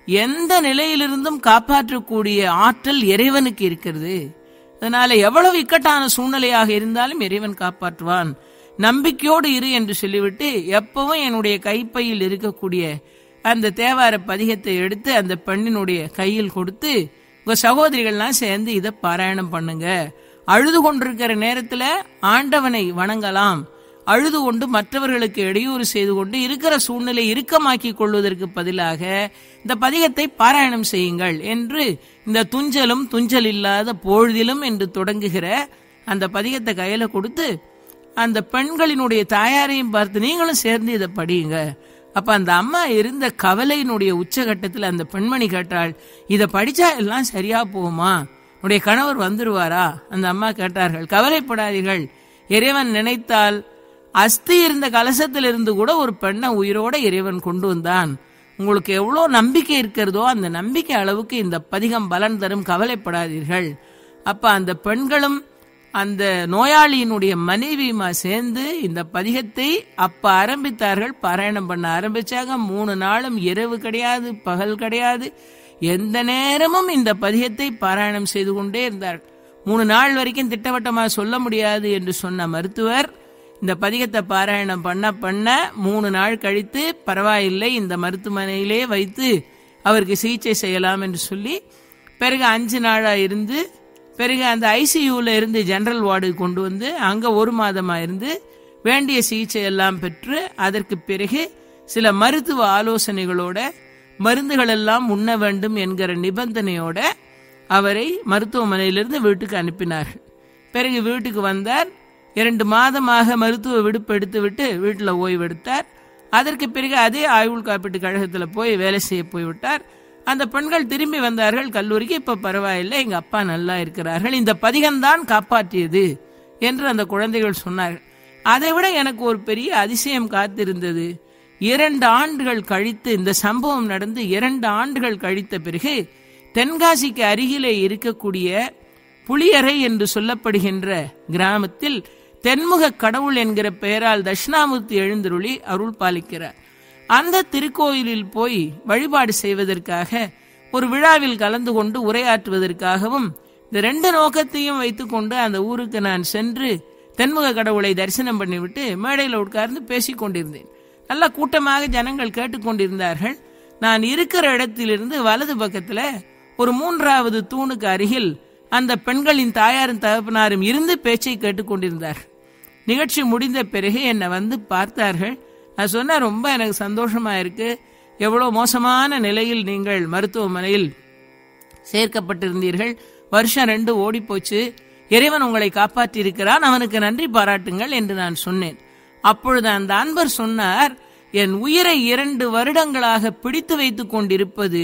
எந்த நிலையிலிருந்தும் காப்பாற்றக்கூடிய ஆற்றல் இறைவனுக்கு இருக்கிறது. அதனால எவ்வளவு இக்கட்டான சூழ்நிலையாக இருந்தாலும் இறைவன் காப்பாற்றுவான். நம்பிக்கையோடு இரு என்று சொல்லிவிட்டு எப்பவும் என்னுடைய கைப்பையில் இருக்கக்கூடிய அந்த தேவார பதிகத்தை எடுத்து அந்த பெண்ணினுடைய கையில் கொடுத்து உங்க சகோதரிகள்லாம் சேர்ந்து இதை பாராயணம் பண்ணுங்க. அழுது கொண்டிருக்கிற நேரத்துல ஆண்டவனை வணங்கலாம். அழுது கொண்டு மற்றவர்களுக்கு இடையூறு செய்து கொண்டு இருக்கிற சூழ்நிலை இறுக்கமாக்கி கொள்வதற்கு பதிலாக இந்த பதிகத்தை பாராயணம் செய்யுங்கள் என்று இந்த துஞ்சலும் துஞ்சல் இல்லாத பொழுதிலும் என்று தொடங்குகிற அந்த பதிகத்தை கையில கொடுத்து அந்த பெண்களினுடைய தாயாரையும் பார்த்து நீங்களும் சேர்ந்து இதை படியுங்க. அப்ப அந்த அம்மா இருந்த கவலையினுடைய உச்சகட்டத்தில் அந்த பெண்மணி கேட்டாள் இதை படிச்சா எல்லாம் சரியா போகுமா? உடைய கணவர் வந்துருவாரா? அந்த அம்மா கேட்டார்கள் கவலைப்படாதீர்கள். இறைவன் நினைத்தால் அஸ்தி இருந்த கலசத்தில் இருந்து கூட ஒரு பெண்ணை உயிரோட இறைவன் கொண்டு வந்தான். உங்களுக்கு எவ்வளோ நம்பிக்கை இருக்கிறதோ அந்த நம்பிக்கை அளவுக்கு இந்த பதிகம் பலன் தரும். கவலைப்படாதீர்கள். அப்ப அந்த பெண்களும் அந்த நோயாளியினுடைய மனைவியுமா சேர்ந்து இந்த பதிகத்தை அப்ப ஆரம்பித்தார்கள் பாராயணம் பண்ண ஆரம்பிச்சாங்க. மூணு நாளும் இரவு கிடையாது பகல் கிடையாது. எந்த நேரமும் இந்த பதிகத்தை பாராயணம் செய்து கொண்டே இருந்தார்கள் மூணு நாள் வரைக்கும் திட்டவட்டமாக சொல்ல முடியாது என்று சொன்ன மருத்துவர் இந்த பதிகத்தை பாராயணம் பண்ண பண்ண மூணு நாள் கழித்து பரவாயில்லை இந்த மருத்துவமனையிலே வைத்து அவருக்கு சிகிச்சை செய்யலாம் என்று சொல்லி பிறகு அஞ்சு நாளாக இருந்து பிறகு அந்த ஐசியூல இருந்து ஜெனரல் வார்டுக்கு கொண்டு வந்து அங்க ஒரு மாதமா இருந்து வேண்டிய சிகிச்சை எல்லாம் பெற்று அதற்கு பிறகு சில மருத்துவ ஆலோசனைகளோட மருந்துகள் எல்லாம் உண்ண வேண்டும் என்கிற நிபந்தனையோட அவரை மருத்துவமனையிலிருந்து வீட்டுக்கு அனுப்பினார்கள். பிறகு வீட்டுக்கு வந்தார். இரண்டு மாதமாக மருத்துவ விடுப்பு எடுத்து விட்டு வீட்டில் ஓய்வெடுத்தார் அதற்கு பிறகு அதே ஆயுள் காப்பீட்டு கழகத்தில் போய் வேலை செய்ய போய்விட்டார். அந்த பெண்கள் திரும்பி வந்தார்கள் கல்லூரிக்கு. இப்ப பரவாயில்லை எங்க அப்பா நல்லா இருக்கிறார்கள் இந்த பதிகம்தான் காப்பாற்றியது என்று அந்த குழந்தைகள் சொன்னார்கள். அதை விட எனக்கு ஒரு பெரிய அதிசயம் காத்திருந்தது. இரண்டு ஆண்டுகள் கழித்து இந்த சம்பவம் நடந்து இரண்டு ஆண்டுகள் கழித்த பிறகு தென்காசிக்கு அருகிலே இருக்கக்கூடிய புளியறை என்று சொல்லப்படுகின்ற கிராமத்தில் தென்முக கடவுள் என்கிற பெயரால் தட்சிணாமூர்த்தி எழுந்தருளி அருள் பாலிக்கிறார். அந்த திருக்கோயிலில் போய் வழிபாடு செய்வதற்காக ஒரு விழாவில் கலந்து கொண்டு உரையாற்றுவதற்காகவும் இந்த ரெண்டு நோக்கத்தையும் வைத்துக்கொண்டு அந்த ஊருக்கு நான் சென்று தென்முக கடவுளை தரிசனம் பண்ணிவிட்டு மேடையில் உட்கார்ந்து பேசிக் கொண்டிருந்தேன். நல்ல கூட்டமாக ஜனங்கள் கேட்டுக்கொண்டிருந்தார்கள் நான் இருக்கிற இடத்திலிருந்து வலது பக்கத்துல ஒரு மூன்றாவது தூணுக்கு அருகில் அந்த பெண்களின் தாயாரும் தகப்பனாரும் இருந்து பேச்சை கேட்டுக்கொண்டிருந்தார்கள் நிகழ்ச்சி முடிந்த பிறகு என்னை வந்து பார்த்தார்கள். நான் சொன்ன ரொம்ப எனக்கு சந்தோஷமா இருக்கு. எவ்வளோ மோசமான நிலையில் நீங்கள் மருத்துவமனையில் சேர்க்கப்பட்டிருந்தீர்கள். வருஷம் ரெண்டு ஓடி போச்சு இறைவன் உங்களை காப்பாற்றியிருக்கிறான். அவனுக்கு நன்றி பாராட்டுங்கள் என்று நான் சொன்னேன். அப்பொழுது அந்த அன்பர் சொன்னார் என் உயிரை இரண்டு வருடங்களாக பிடித்து வைத்துக் கொண்டிருப்பது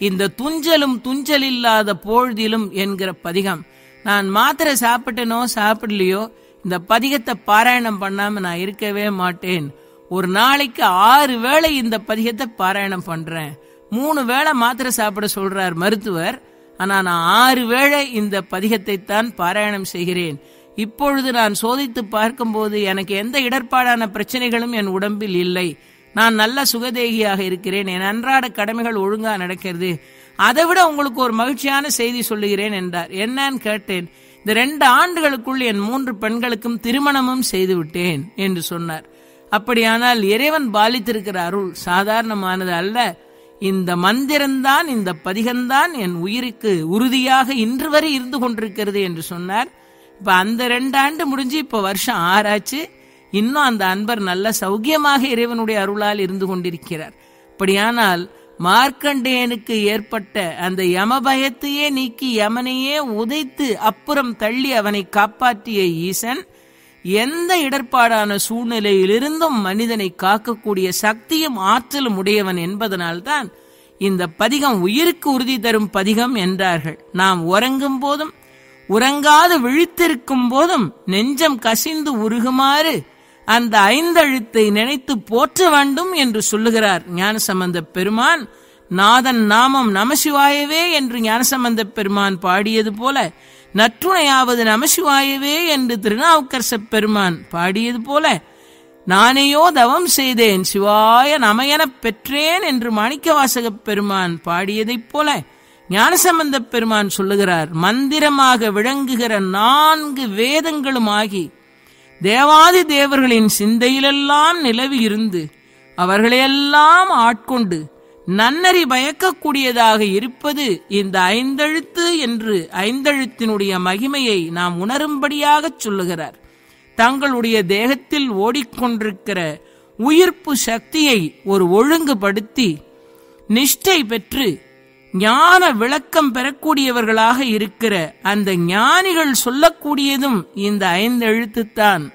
இந்த துஞ்சலும் துஞ்சல் இல்லாத பொழுதிலும் என்கிற பதிகம். நான் மாத்திரை சாப்பிட்டனோ சாப்பிடலையோ இந்த பதிகத்தை பாராயணம் பண்ணாம நான் இருக்கவே மாட்டேன். ஒரு நாளைக்கு ஆறு வேளை இந்த பதிகத்தை பாராயணம் பண்றேன். மூணு வேளை மாத்திரை சாப்பிட சொல்றார் மருத்துவர். ஆனா நான் ஆறு வேளை இந்த பதிகத்தை தான் பாராயணம் செய்கிறேன். இப்பொழுது நான் சோதித்து பார்க்கும்போது எனக்கு எந்த இடர்பாடான பிரச்சனைகளும் என் உடம்பில் இல்லை. நான் நல்ல சுகதேகியாக இருக்கிறேன். என் அன்றாட கடமைகள் ஒழுங்கா நடக்கிறது. அதை விட உங்களுக்கு ஒரு மகிழ்ச்சியான செய்தி சொல்லுகிறேன் என்றார். என்னன்னு கேட்டேன். இந்த ரெண்டு ஆண்டுகளுக்குள் என் மூன்று பெண்களுக்கும் திருமணமும் செய்து விட்டேன் என்று சொன்னார். அப்படியானால் இறைவன் பாலித்திருக்கிற அருள் சாதாரணமானது அல்ல. இந்த மந்திரம்தான் இந்த பதிகம்தான் என் உயிருக்கு உறுதியாக இன்று வரை இருந்து கொண்டிருக்கிறது என்று சொன்னார். இப்ப அந்த ரெண்டு ஆண்டு முடிஞ்சு இப்ப வருஷம் ஆறாச்சு. இன்னும் அந்த அன்பர் நல்ல சௌக்கியமாக இறைவனுடைய அருளால் இருந்து கொண்டிருக்கிறார். அப்படியானால் மார்க்கண்டேயனுக்கு ஏற்பட்ட அந்த யமபயத்தையே நீக்கி யமனையே உதைத்து அப்புறம் தள்ளி அவனை காப்பாற்றிய ஈசன் எந்த இடர்பாடான சூழ்நிலையிலிருந்தும் மனிதனை காக்கக்கூடிய சக்தியும் ஆற்றலும் உடையவன் என்பதனால்தான் இந்த பதிகம் உயிருக்கு உறுதி தரும் பதிகம் என்றார்கள். நாம் உறங்கும் போதும் உறங்காது விழித்திருக்கும் போதும் நெஞ்சம் கசிந்து உருகுமாறு அந்த ஐந்தழுத்தை நினைத்து போற்ற வேண்டும் என்று சொல்லுகிறார் ஞானசம்பந்த பெருமான். நாதன் நாமம் நமசிவாயவே என்று ஞானசம்பந்த பெருமான் பாடியது போல நற்றுணையாவது நமசிவாயவே என்று திருநாவுக்கரச பெருமான் பாடியது போல நானேயோ தவம் செய்தேன் சிவாய நமையனப் பெற்றேன் என்று மாணிக்கவாசக பெருமான் பாடியதைப் போல ஞானசம்பந்த பெருமான் சொல்லுகிறார் மந்திரமாக விளங்குகிற நான்கு வேதங்களும் ஆகி தேவாதி தேவர்களின் சிந்தையிலெல்லாம் நிலவி இருந்து அவர்களையெல்லாம் ஆட்கொண்டு நன்னறி பயக்கக்கூடியதாக இருப்பது இந்த ஐந்தெழுத்து என்று ஐந்தெழுத்தினுடைய மகிமையை நாம் உணரும்படியாகச் சொல்லுகிறார். தங்களுடைய தேகத்தில் ஓடிக்கொண்டிருக்கிற உயிர்ப்பு சக்தியை ஒரு ஒழுங்குபடுத்தி நிஷ்டை பெற்று ஞான விளக்கம் பெறக்கூடியவர்களாக இருக்கிற அந்த ஞானிகள் சொல்லக்கூடியதும் இந்த ஐந்தெழுத்துத்தான்.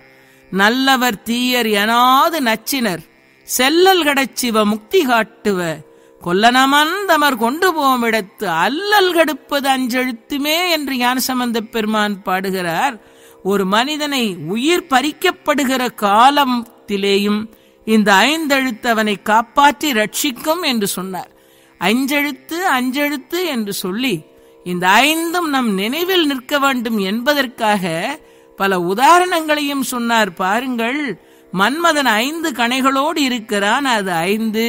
நல்லவர் தீயர் எனாது நச்சினர் செல்லல் கடச்சிவ முக்தி காட்டுவ கொல்லனமந்தமர் கொண்டு போமிடத்து அல்லல் கடுப்பது அஞ்செழுத்துமே என்று ஞானசம்பந்த பெருமான் பாடுகிறார். ஒரு மனிதனை உயிர் பறிக்கப்படுகிற காலத்திலேயும் இந்த ஐந்தெழுத்து அவனை காப்பாற்றி ரட்சிக்கும் என்று சொன்னார். அஞ்செழுத்து அஞ்செழுத்து என்று சொல்லி இந்த ஐந்தும் நம் நினைவில் நிற்க வேண்டும் என்பதற்காக பல உதாரணங்களையும் சொன்னார். பாருங்கள் மன்மதன் ஐந்து கணைகளோடு இருக்கிறான். அது ஐந்து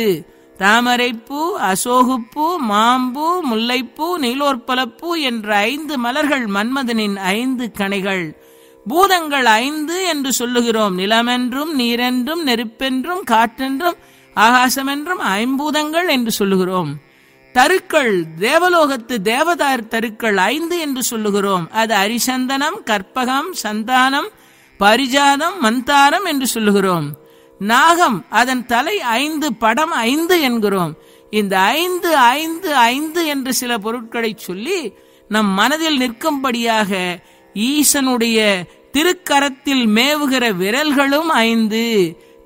தாமரைப்பூ அசோகுப்பூ மாம்பூ முல்லைப்பூ நீலோற்பலப்பூ என்ற ஐந்து மலர்கள் மன்மதனின் ஐந்து கணைகள். பூதங்கள் ஐந்து என்று சொல்லுகிறோம். நிலமென்றும் நீரென்றும் நெருப்பென்றும் காற்றென்றும் ஆகாசமென்றும் ஐம்பூதங்கள் என்று சொல்லுகிறோம். தருக்கள் தேவலோகத்து தேவதார் தருக்கள் ஐந்து என்று சொல்லுகிறோம். அது அரிசந்தனம் கற்பகம் சந்தானம் பரிஜாதம் மந்தாரம் என்று சொல்லுகிறோம். நாகம் அதன் தலை ஐந்து படம் ஐந்து என்கிறோம். இந்த ஐந்து ஐந்து ஐந்து என்று சில பொருட்களை சொல்லி நம் மனதில் நிற்கும்படியாக ஈசனுடைய திருக்கரத்தில் மேவுகிற விரல்களும் ஐந்து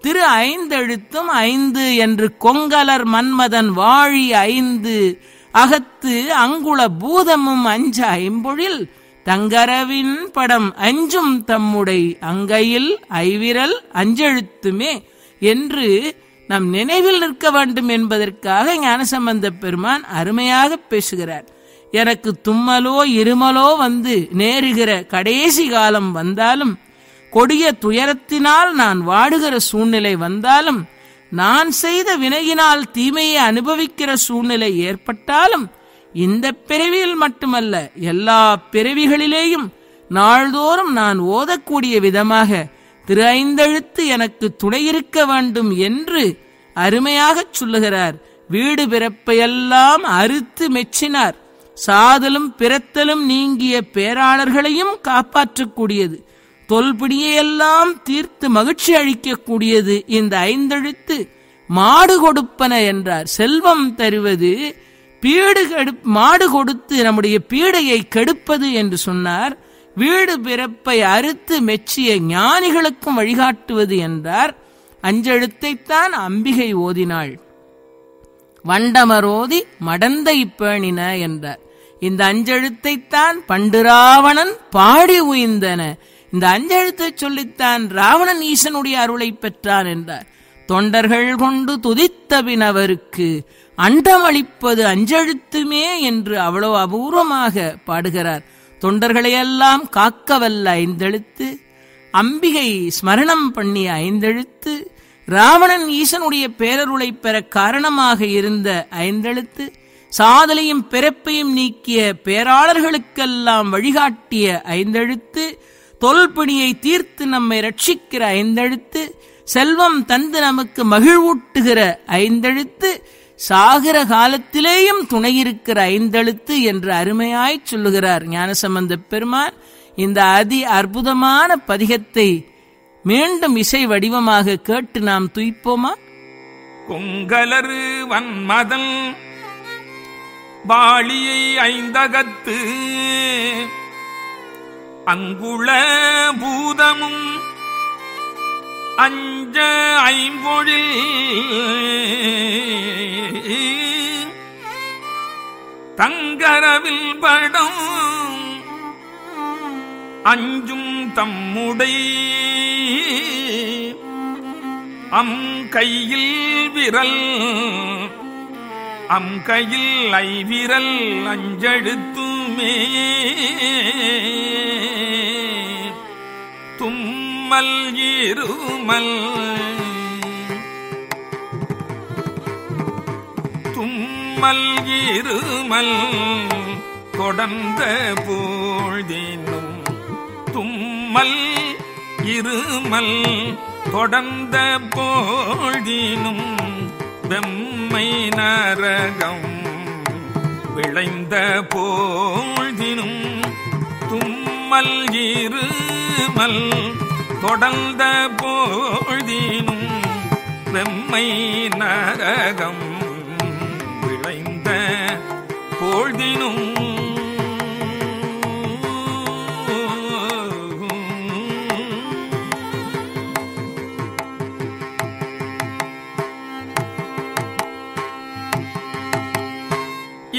திரு ஐந்தெழுத்தும் ஐந்து என்று கொங்கலர் மன்மதன் வாழி ஐந்து அகத்து அங்குள பூதமும் அஞ்ச ஐம்பொழில் தங்கரவின் படம் அஞ்சும் தம்முடை அங்கையில் ஐவிரல் அஞ்செழுத்துமே என்று நம் நினைவில் நிற்க வேண்டும் என்பதற்காக ஞானசம்பந்த பெருமான் அருமையாக பேசுகிறார். எனக்கு தும்மலோ இருமலோ வந்து நேருகிற கடைசி காலம் வந்தாலும் கொடிய துயரத்தினால் நான் வாடுகிற சூழ்நிலை வந்தாலும் நான் செய்த வினையினால் தீமையை அனுபவிக்கிற சூழ்நிலை ஏற்பட்டாலும் இந்த பிறவியில் மட்டுமல்ல எல்லா பிறவிகளிலேயும் நாள்தோறும் நான் ஓதக்கூடிய விதமாக திரு ஐந்தெழுத்து எனக்கு துணையிருக்க வேண்டும் என்று அருமையாகச் சொல்லுகிறார். வீடு பிறப்பையெல்லாம் அறுத்து மெச்சினார். சாதலும் பிறத்தலும் நீங்கிய பேராளர்களையும் காப்பாற்றக்கூடியது. தொல்பிடியெல்லாம் தீர்த்து மகிழ்ச்சி அளிக்கக்கூடியது இந்த ஐந்தெழுத்து. மாடு கொடுப்பன என்றார். செல்வம் தருவது பீடு கெடு மாடு கொடுத்து நம்முடைய பீடையை கெடுப்பது என்று சொன்னார். வீடு பிறப்பை அறுத்து மெச்சிய ஞானிகளுக்கும் வழிகாட்டுவது என்றார். அஞ்செழுத்தைத்தான் அம்பிகை ஓதினாள். வண்டமரோதி மடந்தை பேணின என்றார். இந்த அஞ்செழுத்தைத்தான் பண்டு ராவணன் பாடி உயிர்ந்தன இந்த அஞ்செழுத்தை சொல்லித்தான் ராவணன் ஈசனுடைய அருளை பெற்றான் என்றார். தொண்டர்கள் கொண்டு துதித்தபின் அவருக்கு அண்டமளிப்பது அஞ்செழுத்துமே என்று அவ்வளவு அபூர்வமாக பாடுகிறார். தொண்டர்களையெல்லாம் காக்கவல்ல ஐந்தெழுத்து அம்பிகை ஸ்மரணம் பண்ணிய ஐந்தெழுத்து ராவணன் ஈசனுடைய பேரருளை பெற காரணமாக இருந்த ஐந்தெழுத்து சாதலையும் பிறப்பையும் நீக்கிய பேராளர்களுக்கெல்லாம் வழிகாட்டிய ஐந்தெழுத்து தொல்பிணியை தீர்த்து நம்மை ரட்சிக்கிற ஐந்தெழுத்து செல்வம் தந்து நமக்கு மகிழ்வூட்டுகிற ஐந்தெழுத்து சாகிற காலத்திலேயும் துணையிருக்கிற ஐந்தெழுத்து என்று அருமையாய் சொல்லுகிறார் ஞானசம்பந்த பெருமான். இந்த அதி அற்புதமான பதிகத்தை மீண்டும் இசை வடிவமாக கேட்டு நாம் துய்ப்போமா? கொங்கலரு வன்மதல் வாளியை ஐந்தகத்து அங்குள பூதமும் அஞ்ச ஐம்பொழில். தங்கரவில் படம் அஞ்சும் தம்முடை. அம் கையில் விரல் அம் கையில் ஐவிரல் அஞ்செழுத்துமே தும் இருமல் இருமல். தும்மல் இருமல். தொடர்ந்த போழ்தினும் தும்மல் இருமல். தொடர்ந்த போழ்தினும் வெம்மை நரகம் விளைந்த போழ்தினும் தும்மல் இருமல். தொடர்ந்த போதினும் வெம்மை நரகம் விளைந்த போழ்தினும்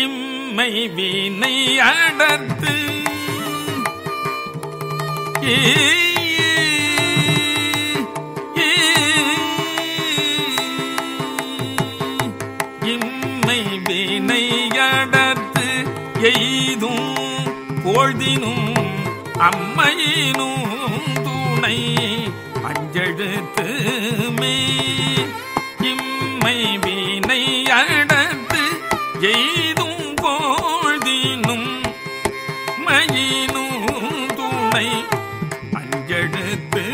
இம்மை வீணை அடர்த்து ஏ ஆயினும் துணை அஞ்செழுத்து மேல். இம்மை வீணை அடத்து எய்தும் போழ்தினும் மயினும் துணை அஞ்செழுத்து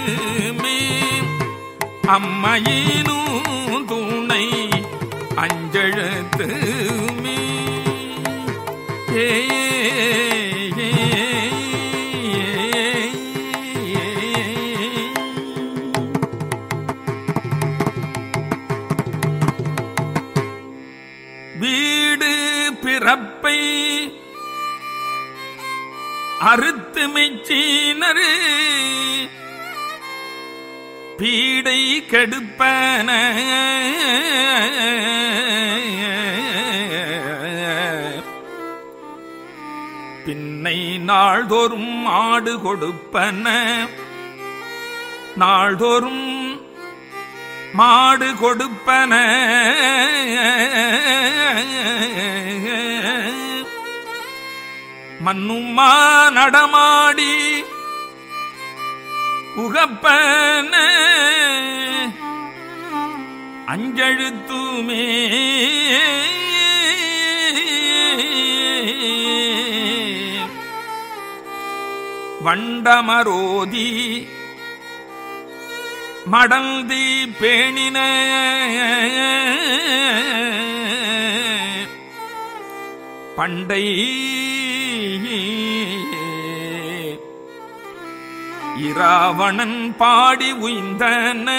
மேல். அம்மையினும் அறப்பை அறுத்து மெச்சினரு பீடை கெடுப்பன. பின்னை நாள்தோறும் ஆடு கொடுப்பன. நாள்தோறும் மாடு கொடுப்பன. மண்ணுமா நடமாடி உகப்பன அஞ்செழுத்துமே. வண்டமரோதி மடந்தி பேணின பண்டை இராவணன் பாடி உய்ந்தன.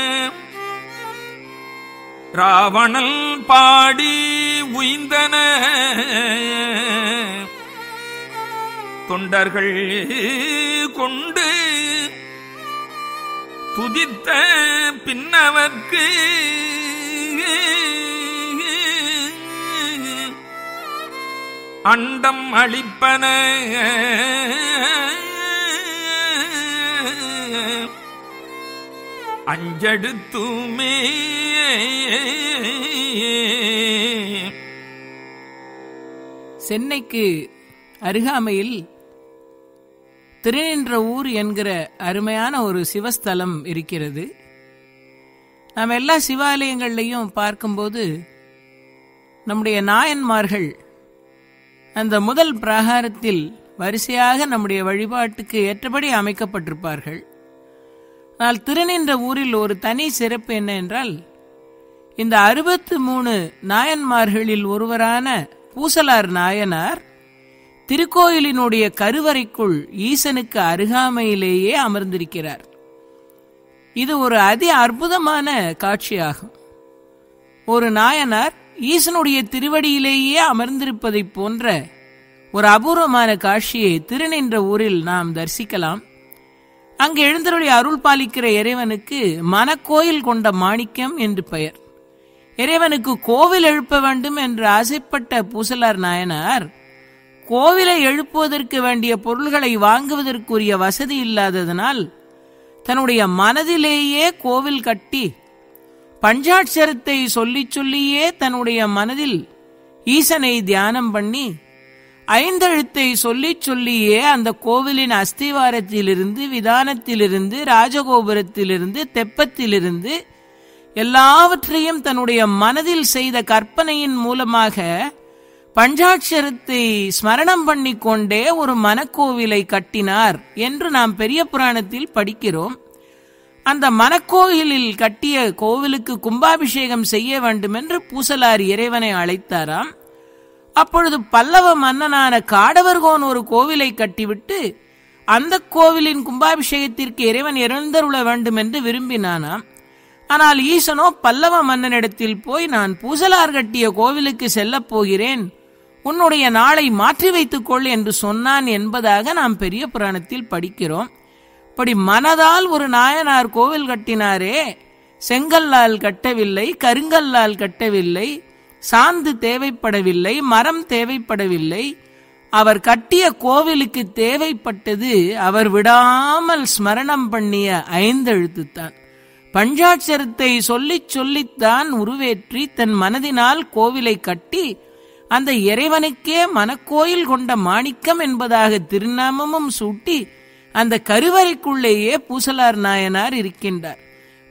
ராவணன் பாடி உய்ந்தன. தொண்டர்கள் கொண்டு துதித்த பின்னவர்க்கு அண்டம் அளிப்பன. அஞ்செடுத்துமே சென்னைக்கு அருகாமையில் திருநின்ற ஊர் என்கிற அருமையான ஒரு சிவஸ்தலம் இருக்கிறது. நாம் எல்லா சிவாலயங்கள்லையும் பார்க்கும்போது நம்முடைய நாயன்மார்கள் அந்த முதல் பிராகாரத்தில் வரிசையாக நம்முடைய வழிபாட்டுக்கு ஏற்றபடி அமைக்கப்பட்டிருப்பார்கள். ஆனால் திருநின்ற ஊரில் ஒரு தனி சிறப்பு என்ன என்றால் இந்த அறுபத்து மூணு நாயன்மார்களில் ஒருவரான பூசலார் நாயனார் திருக்கோயிலினுடைய கருவறைக்குள் ஈசனுக்கு அருகாமையிலேயே அமர்ந்திருக்கிறார். இது ஒரு அதி அற்புதமான காட்சியாகும். ஒரு நாயனார் ஈசனுடைய திருவடியிலேயே அமர்ந்திருப்பதைப் போன்ற ஒரு அபூர்வமான காட்சியை திருநின்ற ஊரில் நாம் தரிசிக்கலாம். அங்கு எழுந்தருளி அருள் பாலிக்கிற இறைவனுக்கு மனக்கோயில் கொண்ட மாணிக்கம் என்று பெயர். இறைவனுக்கு கோவில் எழுப்ப வேண்டும் என்று ஆசைப்பட்ட பூசலார் நாயனார் கோவிலை எழுப்புவதற்கு வேண்டிய பொருள்களை வாங்குவதற்குரிய வசதி இல்லாததனால் தன்னுடைய மனதிலேயே கோவில் கட்டி பஞ்சாட்சரத்தை சொல்லி சொல்லியே தன்னுடைய மனதில் ஈசனை தியானம் பண்ணி ஐந்தெழுத்தை சொல்லி சொல்லியே அந்த கோவிலின் அஸ்திவாரத்திலிருந்து விதானத்திலிருந்து ராஜகோபுரத்திலிருந்து தெப்பத்திலிருந்து எல்லாவற்றையும் தன்னுடைய மனதில் செய்த கற்பனையின் மூலமாக பஞ்சாட்சரத்தை ஸ்மரணம் பண்ணிக்கொண்டே ஒரு மனக்கோவிலை கட்டினார் என்று நாம் பெரிய புராணத்தில் படிக்கிறோம். அந்த மனக்கோவிலில் கட்டிய கோவிலுக்கு கும்பாபிஷேகம் செய்ய வேண்டும் என்று பூசலார் இறைவனை அழைத்தாராம். அப்பொழுது பல்லவ மன்னனான காடவர்கோன் ஒரு கோவிலை கட்டிவிட்டு அந்த கோவிலின் கும்பாபிஷேகத்திற்கு இறைவன் இறந்தருள வேண்டும் என்று விரும்பினானாம். ஆனால் ஈசனோ பல்லவ மன்னனிடத்தில் போய் நான் பூசலார் கட்டிய கோவிலுக்கு செல்லப் போகிறேன். உன்னுடைய நாளை மாற்றி வைத்துக்கொள் என்று சொன்னான் என்பதாக நாம் பெரிய புராணத்தில் படிக்கிறோம். இப்படி மனதால் ஒரு நாயனார் கோவில் கட்டினாரே செங்கல்லால் கட்டவில்லை கருங்கல்லால் கட்டவில்லை சாந்து தேவைப்படவில்லை மரம் தேவைப்படவில்லை அவர் கட்டிய கோவிலுக்கு தேவைப்பட்டது அவர் விடாமல் ஸ்மரணம் பண்ணிய ஐந்தெழுத்துத்தான். பஞ்சாட்சரத்தை சொல்லிச் சொல்லித்தான் உருவேற்றி தன் மனதினால் கோவிலை கட்டி அந்த இறைவனுக்கே மனக்கோயில் கொண்ட மாணிக்கம் என்பதாக திருநாமமும் சூட்டி அந்த கருவறைக்குள்ளேயே பூசலார் நாயனார் இருக்கின்றார்.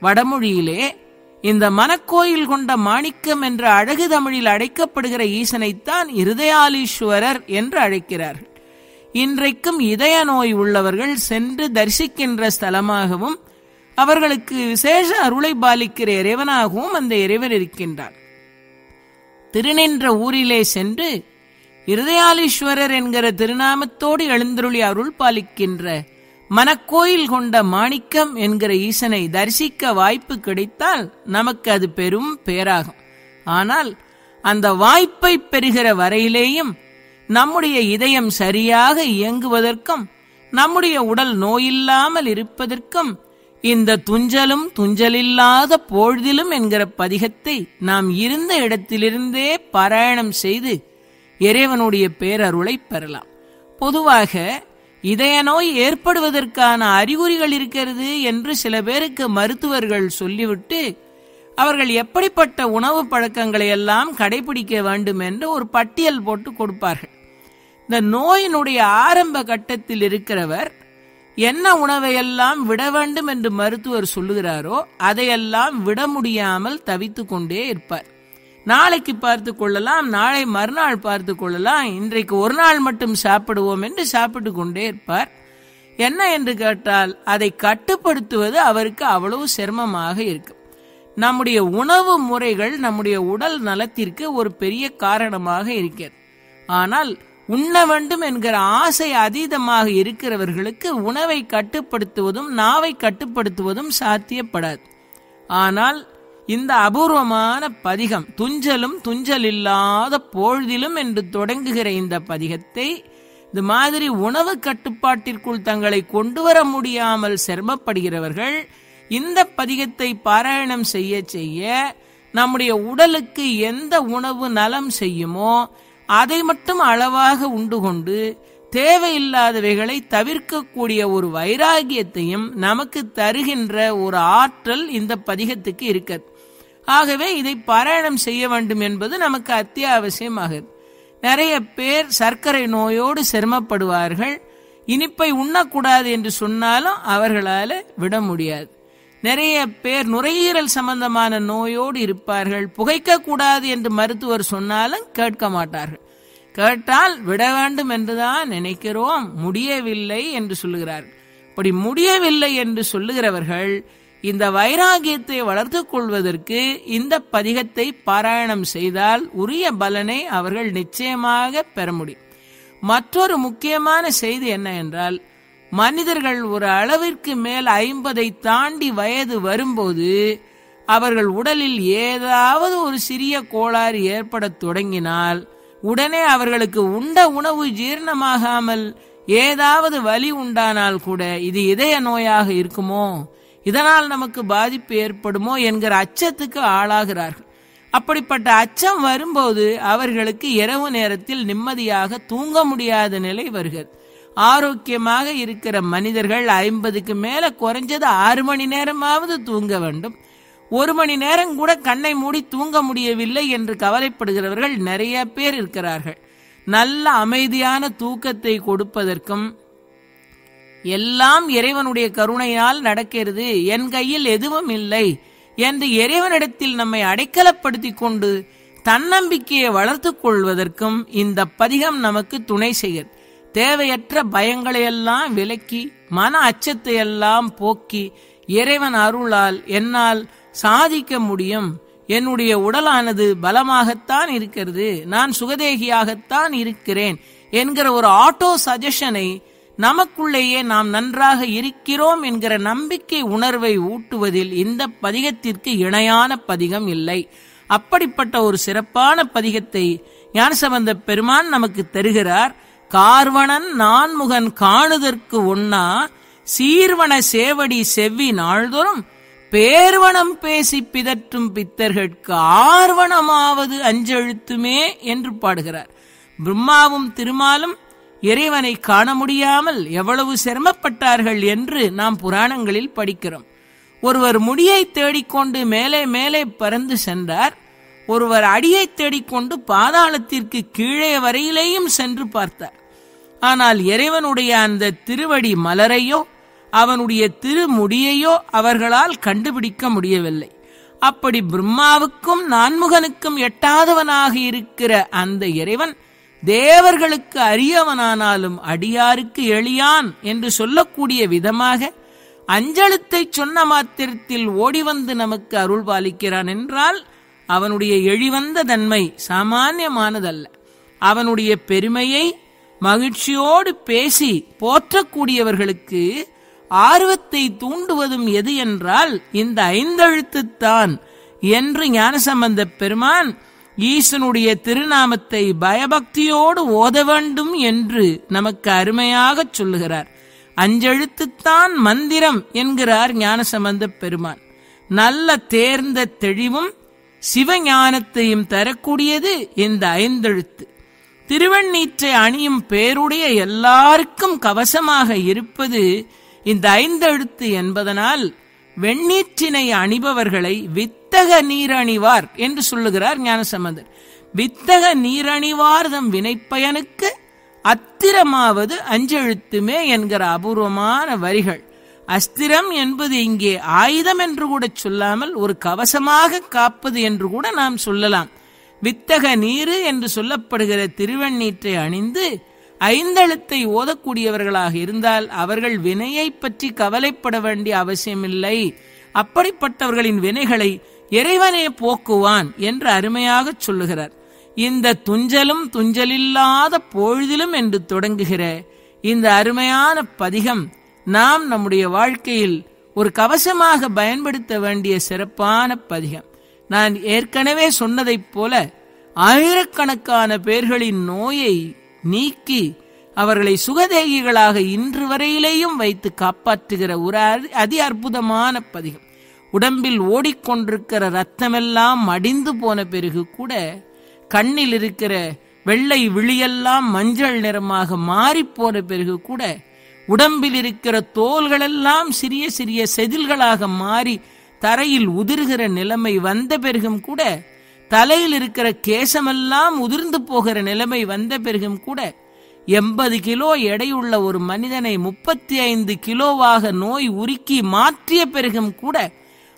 வடமொழியிலே இந்த மனக்கோயில் கொண்ட மாணிக்கம் என்ற அழகு தமிழில் அழைக்கப்படுகிற ஈசனைத்தான் இருதயாலீஸ்வரர் என்று அழைக்கிறார்கள் இன்றைக்கும் இதய நோய் உள்ளவர்கள் சென்று தரிசிக்கின்ற ஸ்தலமாகவும் அவர்களுக்கு விசேஷ அருளை பாலிக்கிற இறைவனாகவும் அந்த இறைவன் இருக்கின்றான் திருநின்ற ஊரிலே சென்று இருதயாலீஸ்வரர் என்கிற திருநாமத்தோடு எழுந்தருளி அருள் பாலிக்கின்ற மனக்கோயில் கொண்ட மாணிக்கம் என்கிற ஈசனை தரிசிக்க வாய்ப்பு கிடைத்தால் நமக்கு அது பெரும் பேராகும். ஆனால் அந்த வாய்ப்பை பெறுகிற வரையிலேயும் நம்முடைய இதயம் சரியாக இயங்குவதற்கும் நம்முடைய உடல் நோயில்லாமல் இருப்பதற்கும் இந்த துஞ்சலும் துஞ்சலில்லாத பொழுதிலும் என்கிற பதிகத்தை நாம் இருந்த இடத்திலிருந்தே பாராயணம் செய்து இறைவனுடைய பேரருளை பெறலாம். பொதுவாக இதய நோய் ஏற்படுவதற்கான அறிகுறிகள் இருக்கிறது என்று சில பேருக்கு மருத்துவர்கள் சொல்லிவிட்டு அவர்கள் எப்படிப்பட்ட உணவு பழக்கங்களை எல்லாம் கடைபிடிக்க வேண்டும் என்று ஒரு பட்டியல் போட்டு கொடுப்பார்கள். இந்த நோயினுடைய ஆரம்ப கட்டத்தில் இருக்கிறவர் என்ன உணவையெல்லாம் விட வேண்டும் என்று மருத்துவர் சொல்லுகிறாரோ அதையெல்லாம் விட முடியாமல் தவித்து கொண்டே இருப்பார். நாளைக்கு பார்த்து கொள்ளலாம் நாளை மறுநாள் பார்த்து கொள்ளலாம் இன்றைக்கு ஒரு நாள் மட்டும் சாப்பிடுவோம் என்று சாப்பிட்டு கொண்டே இருப்பார். என்ன என்று கேட்டால் அதை கட்டுப்படுத்துவது அவருக்கு அவ்வளவு சிரமமாக இருக்கும். நம்முடைய உணவு முறைகள் நம்முடைய உடல் நலத்திற்கு ஒரு பெரிய காரணமாக இருக்கிறது. ஆனால் உண்ண வேண்டும் என்கிற ஆசை அதீதமாக இருக்கிறவர்களுக்கு உணவை கட்டுப்படுத்துவதும் நாவை கட்டுப்படுத்துவதும் சாத்தியப்படாது. ஆனால் இந்த அபூர்வமான பதிகம் துஞ்சலும் துஞ்சல் இல்லாத பொழுதிலும் என்று தொடங்குகிற இந்த பதிகத்தை இது மாதிரி உணவு கட்டுப்பாட்டிற்குள் தங்களை கொண்டு வர முடியாமல் சிரமப்படுகிறவர்கள் இந்த பதிகத்தை பாராயணம் செய்ய செய்ய நம்முடைய உடலுக்கு எந்த உணவு நலம் செய்யுமோ அதை மட்டும் அளவாக உண்டு கொண்டு தேவையில்லாதவைகளை தவிர்க்கக்கூடிய ஒரு வைராகியத்தையும் நமக்கு தருகின்ற ஒரு ஆற்றல் இந்த பதிகத்துக்கு இருக்கிறது ஆகவே இதை பாராயணம் செய்ய வேண்டும் என்பது நமக்கு அத்தியாவசியமாகிறது. நிறைய பேர் சர்க்கரை நோயோடு சிரமப்படுவார்கள். இனிப்பை உண்ணக்கூடாது என்று சொன்னாலும் அவர்களால விட முடியாது. நிறைய பேர் நுரையீரல் சம்பந்தமான நோயோடு இருப்பார்கள். புகைக்க கூடாது என்று மருத்துவர் சொன்னாலும் கேட்க மாட்டார்கள். கேட்டால் விட வேண்டும் என்றுதான் நினைக்கிறோம். முடியவில்லை என்று சொல்லுகிறார்கள். இப்படி முடியவில்லை என்று சொல்லுகிறவர்கள் இந்த வைராகியத்தை வளர்த்துக் கொள்வதற்கு இந்த பதிகத்தை பாராயணம் செய்தால் உரிய பலனை அவர்கள் நிச்சயமாக பெற முடியும். மற்றொரு முக்கியமான செய்தி என்ன என்றால் மனிதர்கள் ஒரு அளவிற்கு மேல் ஐம்பதை தாண்டி வயது வரும்போது அவர்கள் உடலில் ஏதாவது ஒரு சிறிய கோளாறு ஏற்படத் தொடங்கினால் உடனே அவர்களுக்கு உண்ட உணவு ஜீரணமாகாமல் ஏதாவது வலி உண்டானால் கூட இது இதய நோயாக இருக்குமோ? இதனால் நமக்கு பாதிப்பு ஏற்படுமோ என்கிற அச்சத்துக்கு ஆளாகிறார்கள். அப்படிப்பட்ட அச்சம் வரும்போது அவர்களுக்கு இரவு நேரத்தில் நிம்மதியாக தூங்க முடியாத நிலை வருகிறது. ஆரோக்கியமாக இருக்கிற மனிதர்கள் ஐம்பதுக்கு மேல குறைஞ்சது ஆறு மணி நேரமாவது தூங்க வேண்டும். ஒரு மணி நேரம் கூட கண்ணை மூடி தூங்க முடியவில்லை என்று கவலைப்படுகிறவர்கள் நிறைய பேர் இருக்கிறார்கள். நல்ல அமைதியான தூக்கத்தை கொடுப்பதற்கும் எல்லாம் இறைவனுடைய கருணையால் நடக்கிறது. என் கையில் எதுவும் இல்லை என்று இறைவனிடத்தில் நம்மை அடைக்கலப்படுத்திக் கொண்டு தன்னம்பிக்கையை வளர்த்துக் கொள்வதற்கும் இந்த பதிகம் நமக்கு துணை செய்கிறது. தேவையற்ற பயங்களையெல்லாம் விலக்கி மன அச்சத்தை எல்லாம் போக்கி இறைவன் அருளால் என்னால் சாதிக்க முடியும். என்னுடைய உடலானது பலமாகத்தான் இருக்கிறது. நான் சுகதேகியாகத்தான் இருக்கிறேன் என்கிற ஒரு ஆட்டோ சஜஷனை நமக்குள்ளேயே நாம் நன்றாக இருக்கிறோம் என்கிற நம்பிக்கை உணர்வை ஊட்டுவதில் இந்த பதிகத்திற்கு இணையான பதிகம் இல்லை. அப்படிப்பட்ட ஒரு சிறப்பான பதிகத்தை ஞானசம்பந்த பெருமான் நமக்கு தருகிறார். கார்வணன் நான்முகன் காணுதற்கு உண்ணா சீர்வன சேவடி செவ்வி நாள்தோறும் பேர்வனம் பேசி பிதற்றும் பித்தர்கட்கு ஆர்வணமாவது அஞ்செழுத்துமே என்று பாடுகிறார். பிரம்மாவும் திருமாலும் இறைவனை காண முடியாமல் எவ்வளவு சிரமப்பட்டார்கள் என்று நாம் புராணங்களில் படிக்கிறோம். ஒருவர் முடியை தேடிக்கொண்டு மேலே மேலே பறந்து சென்றார். ஒருவர் அடியை தேடிக்கொண்டு பாதாளத்திற்கு கீழே வரையிலேயும் சென்று பார்த்தார். ஆனால் இறைவனுடைய அந்த திருவடி மலரையோ அவனுடைய திருமுடியையோ அவர்களால் கண்டுபிடிக்க முடியவில்லை. அப்படி பிரம்மாவுக்கும் நான்முகனுக்கும் எட்டாதவனாக இருக்கிற அந்த இறைவன் தேவர்களுக்கு அரியவனானாலும் அடியாருக்கு எளியான் என்று சொல்லக்கூடிய விதமாக அஞ்சலத்தை சொன்ன மாத்திரத்தில் ஓடி வந்து நமக்கு அருள் பாலிக்கிறான் என்றால் அவனுடைய எழிவந்த தன்மை சாமானியமானதல்ல. அவனுடைய பெருமையை மகிழ்ச்சியோடு பேசி போற்றக்கூடியவர்களுக்கு ஆர்வத்தை தூண்டுவதும் எது என்றால் இந்த ஐந்தெழுத்துத்தான் என்று ஞானசம்பந்த பெருமான் ஈசனுடைய திருநாமத்தை பயபக்தியோடு ஓத வேண்டும் என்று நமக்கு அருமையாகச் சொல்லுகிறார். அஞ்செழுத்துத்தான் மந்திரம் என்கிறார் ஞானசம்பந்த பெருமான். நல்ல தேர்ந்த தெளிவும் சிவஞானத்தையும் தரக்கூடியது இந்த ஐந்தெழுத்து. திருவண்ணீற்றை அணியும் பேருடைய எல்லாருக்கும் கவசமாக இருப்பது இந்த ஐந்தெழுத்து என்பதனால் வெண்ணீற்றினை அணிபவர்களை வித்தக நீரணிவார் என்று சொல்லுகிறார் ஞானசம்பந்தர். வித்தக நீரணிவார் தம் வினைப்பயனுக்கு அத்திரமாவது அஞ்செழுத்துமே என்கிற அபூர்வமான வரிகள். அஸ்திரம் என்பது இங்கே ஆயுதம் என்று கூட சொல்லாமல் ஒரு கவசமாக காப்பது என்று கூட நாம் சொல்லலாம். வித்தக நீரு என்று சொல்லப்படுகிற திருவண்ணீற்றை அணிந்து ஐந்தெழுத்தை ஓதக்கூடியவர்களாக இருந்தால் அவர்கள் வினையை பற்றி கவலைப்பட வேண்டிய அவசியமில்லை. அப்படிப்பட்டவர்களின் வினைகளை இறைவனே போக்குவான் என்று அருமையாக சொல்லுகிறார். இந்த துஞ்சலும் துஞ்சலில்லாத பொழுதிலும் என்று தொடங்குகிற இந்த அருமையான பதிகம் நாம் நம்முடைய வாழ்க்கையில் ஒரு கவசமாக பயன்படுத்த வேண்டிய சிறப்பான பதிகம். நான் ஏற்கனவே சொன்னதைப் போல ஆயிரக்கணக்கான பேர்களின் நோயை நீக்கி அவர்களை சுகதேகிகளாக இன்று வரையிலேயும் வைத்து காப்பாற்றுகிற ஒரு அதி அற்புதமான பதிகம். உடம்பில் ஓடிக்கொண்டிருக்கிற ரத்தமெல்லாம் மடிந்து போன பிறகு கூட கண்ணில் இருக்கிற வெள்ளை விழியெல்லாம் மஞ்சள் நிறமாக மாறிப்போன பிறகு கூட உடம்பில் இருக்கிற தோள்களெல்லாம் சிறிய சிறிய செதில்களாக மாறி தரையில் உதிர்கிற நிலைமை வந்த பிறகும் கூட தலையில் இருக்கிற கேசமெல்லாம் உதிர்ந்து போகிற நிலைமை வந்த பிறகும் கூட எண்பது கிலோ எடையுள்ள ஒரு மனிதனை முப்பத்தி ஐந்து கிலோவாக நோய் உருக்கி மாற்றிய பிறகும் கூட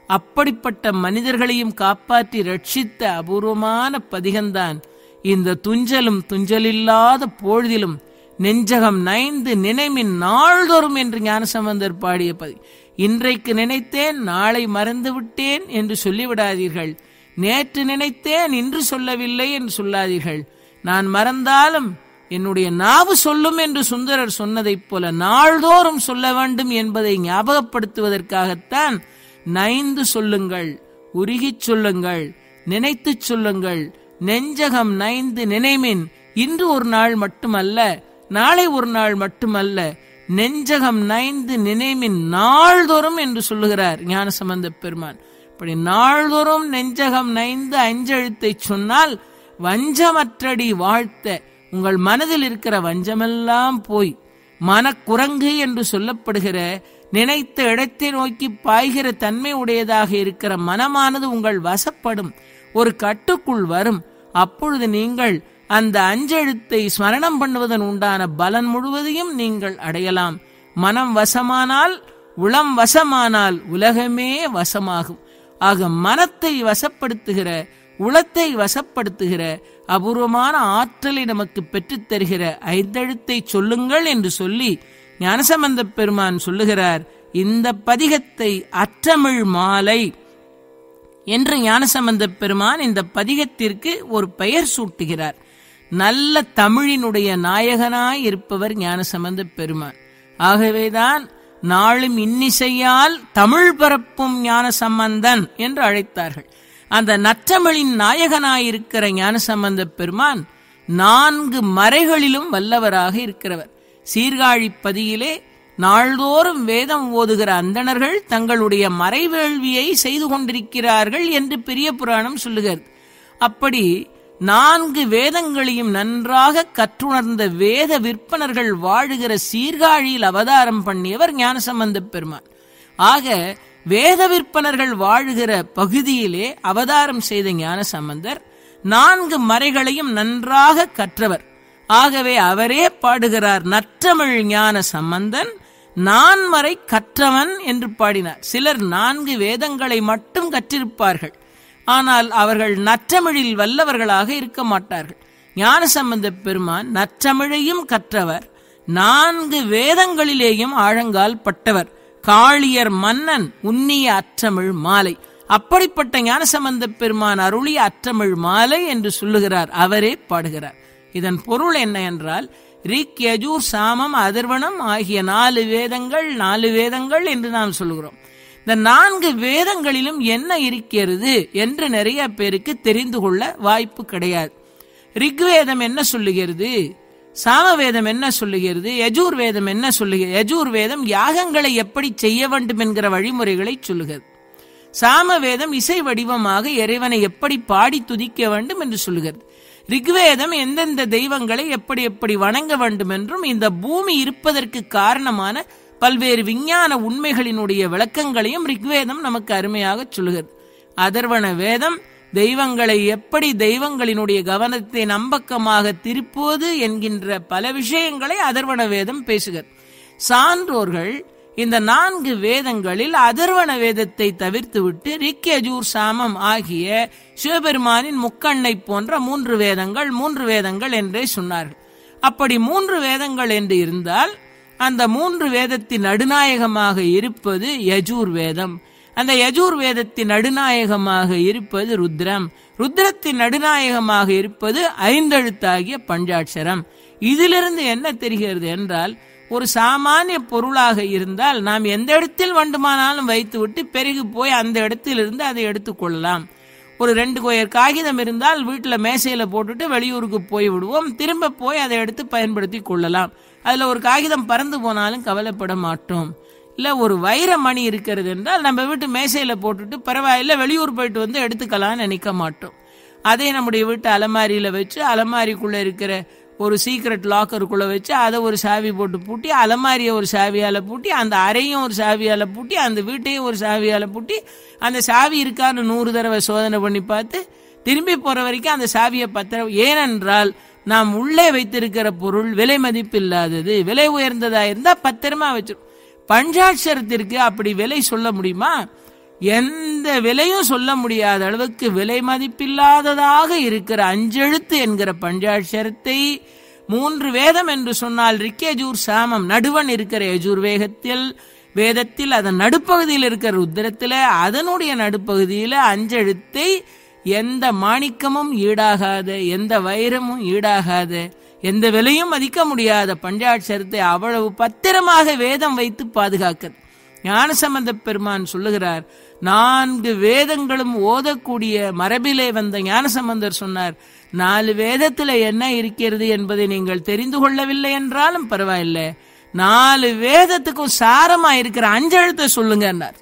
அப்படிப்பட்ட மனிதர்களையும் காப்பாற்றி ரட்சித்த அபூர்வமான பதிகம்தான் இந்த துஞ்சலும் துஞ்சலில்லாத பொழுதிலும் நெஞ்சகம் நைந்து நினைமின் நாள்தோறும் என்று ஞானசம்பந்தர் பாடிய பதி இன்றைக்கு நினைத்தேன் நாளை மறந்து விட்டேன் என்று சொல்லிவிடாதீர்கள். நேற்று நினைத்தேன் இன்று சொல்லவில்லை என்று சொல்லாதீர்கள். நான் மறந்தாலும் என்னுடைய நாவு சொல்லும் என்று சுந்தரர் சொன்னதைப் போல நாள்தோறும் சொல்ல வேண்டும் என்பதை ஞாபகப்படுத்துவதற்காகத்தான் நைந்து சொல்லுங்கள் உருகிச் சொல்லுங்கள் நினைத்துச் சொல்லுங்கள் நெஞ்சகம் நைந்து நினைமின் இன்று ஒரு நாள் மட்டுமல்ல நாளை ஒரு நாள் மட்டுமல்ல நெஞ்சகம் நைந்து நினைமின் நாள்தோறும் என்று சொல்லுகிறார் ஞானசம்பந்த பெருமான். இப்படி நாள்தோறும் நெஞ்சகம் நைந்து அஞ்செழுத்தை சொன்னால் வஞ்சமற்றடி வாழ்த்த உங்கள் மனதில் இருக்கிற வஞ்சமெல்லாம் போய் மனக்குரங்கு என்று சொல்லப்படுகிற நினைத்த இடத்தை நோக்கி பாய்கிற தன்மை உடையதாக இருக்கிற மனமானது உங்கள் வசப்படும். ஒரு கட்டுக்குள் வரும். அப்பொழுது நீங்கள் அந்த அஞ்செழுத்தை ஸ்மரணம் பண்ணுவதன் உண்டான பலன் முழுவதையும் நீங்கள் அடையலாம். மனம் வசமானால் உளம் வசமானால் உலகமே வசமாகும். ஆக மனத்தை வசப்படுத்துகிற உளத்தை வசப்படுத்துகிற அபூர்வமான ஆற்றலை நமக்கு பெற்றுத் தருகிற ஐந்தெழுத்தை சொல்லுங்கள் என்று சொல்லி ஞானசம்பந்த பெருமான் சொல்லுகிறார் இந்த பதிகத்தை அற்றமிழ் மாலை என்று ஞானசம்பந்த பெருமான் இந்த பதிகத்திற்கு ஒரு பெயர் சூட்டுகிறார். நல்ல தமிழினுடைய நாயகனாய் இருப்பவர் ஞானசம்பந்த பெருமான். ஆகவேதான் நாளும் இன்னிசையால் தமிழ் பரப்பும் ஞான சம்பந்தன் என்று அழைத்தார்கள். அந்த நற்றமிழின் நாயகனாயிருக்கிற ஞானசம்பந்த பெருமான் நான்கு மறைகளிலும் வல்லவராக இருக்கிறவர். சீர்காழி பதியிலே நாள்தோறும் வேதம் ஓதுகிற அந்தணர்கள் தங்களுடைய மறைவேள்வியை செய்து கொண்டிருக்கிறார்கள் என்று பெரிய புராணம் சொல்லுகிறது. அப்படி நான்கு வேதங்களையும் நன்றாக கற்றுணர்ந்த வேத விற்பனர்கள் வாழுகிற சீர்காழியில் அவதாரம் பண்ணியவர் ஞானசம்பந்த பெருமான். ஆக வேத விற்பனர்கள் வாழுகிற பகுதியிலே அவதாரம் செய்த ஞானசம்பந்தர் நான்கு மறைகளையும் நன்றாக கற்றவர். ஆகவே அவரே பாடுகிறார் நற்றமிழ் ஞான சம்பந்தன் நான்மறை கற்றவன் என்று பாடினார். சிலர் நான்கு வேதங்களை மட்டும் கற்றிருப்பார்கள். ஆனால் அவர்கள் நற்றமிழில் வல்லவர்களாக இருக்க மாட்டார்கள். ஞான சம்பந்த பெருமான் நற்றமிழையும் கற்றவர். நான்கு வேதங்களிலேயும் ஆழங்கால் பட்டவர். காளியர் மன்னன் உன்னிய அற்றமிழ் மாலை. அப்படிப்பட்ட ஞானசம்பந்த பெருமான் அருளிய அற்றமிழ் மாலை என்று சொல்லுகிறார். அவரே பாடுகிறார். இதன் பொருள் என்ன என்றால் ரிக் யஜூர் சாமம் அதர்வனம் ஆகிய நாலு வேதங்கள் நாலு வேதங்கள் என்று நாம் சொல்லுகிறோம் இந்த நான்கு வேதங்களிலும் என்ன இருக்கிறது என்று நிறைய பேருக்கு தெரிந்து கொள்ள வாய்ப்பு கிடையாது. ரிக்வேதம் என்ன சொல்லுகிறது? சாமவேதம் என்ன சொல்லுகிறது? யஜூர் வேதம் என்ன சொல்லுகிறது? யஜூர் வேதம் யாகங்களை எப்படி செய்ய வேண்டும் என்கிற வழிமுறைகளை சொல்லுகிறது. சாமவேதம் இசை வடிவமாக இறைவனை எப்படி பாடி துதிக்க வேண்டும் என்று சொல்லுகிறது. ரிக்வேதம் எந்தெந்த தெய்வங்களை எப்படி எப்படி வணங்க வேண்டும் என்றும் இந்த பூமி இருப்பதற்கு காரணமான பல்வேறு விஞ்ஞான உண்மைகளினுடைய விளக்கங்களையும் ரிக்வேதம் நமக்கு அருமையாக சொல்கிறது அதர்வன வேதம் தெய்வங்களை எப்படி தெய்வங்களினுடைய கவனத்தை நம்பக்கமாக திருப்புவது என்கின்ற பல விஷயங்களை அதர்வன வேதம் பேசுகிறது. சான்றோர்கள் இந்த நான்கு வேதங்களில் அதர்வன வேதத்தை தவிர்த்துவிட்டு ரிக்கஜூர் சாமம் ஆகிய சிவபெருமானின் முக்கண்ணை போன்ற மூன்று வேதங்கள் மூன்று வேதங்கள் என்றே சொன்னார்கள். அப்படி மூன்று வேதங்கள் என்று இருந்தால் அந்த மூன்று வேதத்தின் நடுநாயகமாக இருப்பது யஜூர் வேதம் அந்த யஜூர் வேதத்தின் நடுநாயகமாக இருப்பது ருத்ரம். ருத்ரத்தின் நடுநாயகமாக இருப்பது ஐந்தெழுத்தாகிய பஞ்சாட்சரம். இதிலிருந்து என்ன தெரிகிறது என்றால் ஒரு சாமானிய பொருளாக இருந்தால் நாம் எந்த இடத்தில் வேண்டுமானாலும் வைத்துவிட்டு பிறகு போய் அந்த இடத்திலிருந்து அதை எடுத்துக்கொள்ளலாம். ஒரு ரெண்டு கொயர் காகிதம் இருந்தால் வீட்டில் மேசையில் போட்டுட்டு வெளியூருக்கு போய் விடுவோம். திரும்ப போய் அதை எடுத்து பயன்படுத்தி கொள்ளலாம். அதில் ஒரு காகிதம் பறந்து போனாலும் கவலைப்பட மாட்டோம். இல்லை ஒரு வைர மணி இருக்கிறது என்றால் நம்ம வீட்டு மேசையில் போட்டுட்டு பரவாயில்ல வெளியூர் போயிட்டு வந்து எடுத்துக்கலாம்னு நினைக்க மாட்டோம். அதை நம்முடைய வீட்டு அலமாரியில் வச்சு அலமாரிக்குள்ளே இருக்கிற ஒரு சீக்ரெட் லாக்கருக்குள்ள வச்சு அதை ஒரு சாவி போட்டு பூட்டி அலமாரியை ஒரு சாவியால பூட்டி அந்த அறையும் ஒரு சாவியால பூட்டி அந்த வீட்டையும் ஒரு சாவியால பூட்டி அந்த சாவி இருக்கான்னு நூறு தடவை சோதனை பண்ணி பார்த்து திரும்பி போற வரைக்கும் அந்த சாவியை பத்திர ஏனென்றால் நாம் உள்ளே வைத்திருக்கிற பொருள் விலை மதிப்பு இல்லாதது. விலை உயர்ந்ததா இருந்தா பத்திரமா வச்சிரும் பஞ்சாட்சரத்திற்கு அப்படி விலை சொல்ல முடியுமா? எந்த விலையும் சொல்ல முடியாத அளவுக்கு விலை மதிப்பில்லாததாக இருக்கிற அஞ்செழுத்து என்கிற பஞ்சாட்சரத்தை மூன்று வேதம் என்று சொன்னால் ரிக்கேஜூர் சாமம் நடுவன் இருக்கிற யஜூர் வேகத்தில் வேதத்தில் அதன் நடுப்பகுதியில் இருக்கிற ருத்திரத்தில் அதனுடைய நடுப்பகுதியில் அஞ்செழுத்தை எந்த மாணிக்கமும் ஈடாகாத எந்த வைரமும் ஈடாகாத எந்த விலையும் மதிக்க முடியாத பஞ்சாட்சரத்தை அவ்வளவு பத்திரமாக வேதம் வைத்து பாதுகாக்கிறது. ஞானசம்பந்த பெருமான் சொல்லுகிறார் நான்கு வேதங்களும் ஓதக்கூடிய மரபிலே வந்த ஞானசம்பந்தர் சொன்னார் நாலு வேதத்துல என்ன இருக்கிறது என்பதை நீங்கள் தெரிந்து கொள்ளவில்லை என்றாலும் பரவாயில்லை. நாலு வேதத்துக்கும் சாரமா இருக்கிற அஞ்செழுத்தை சொல்லுங்கன்னார்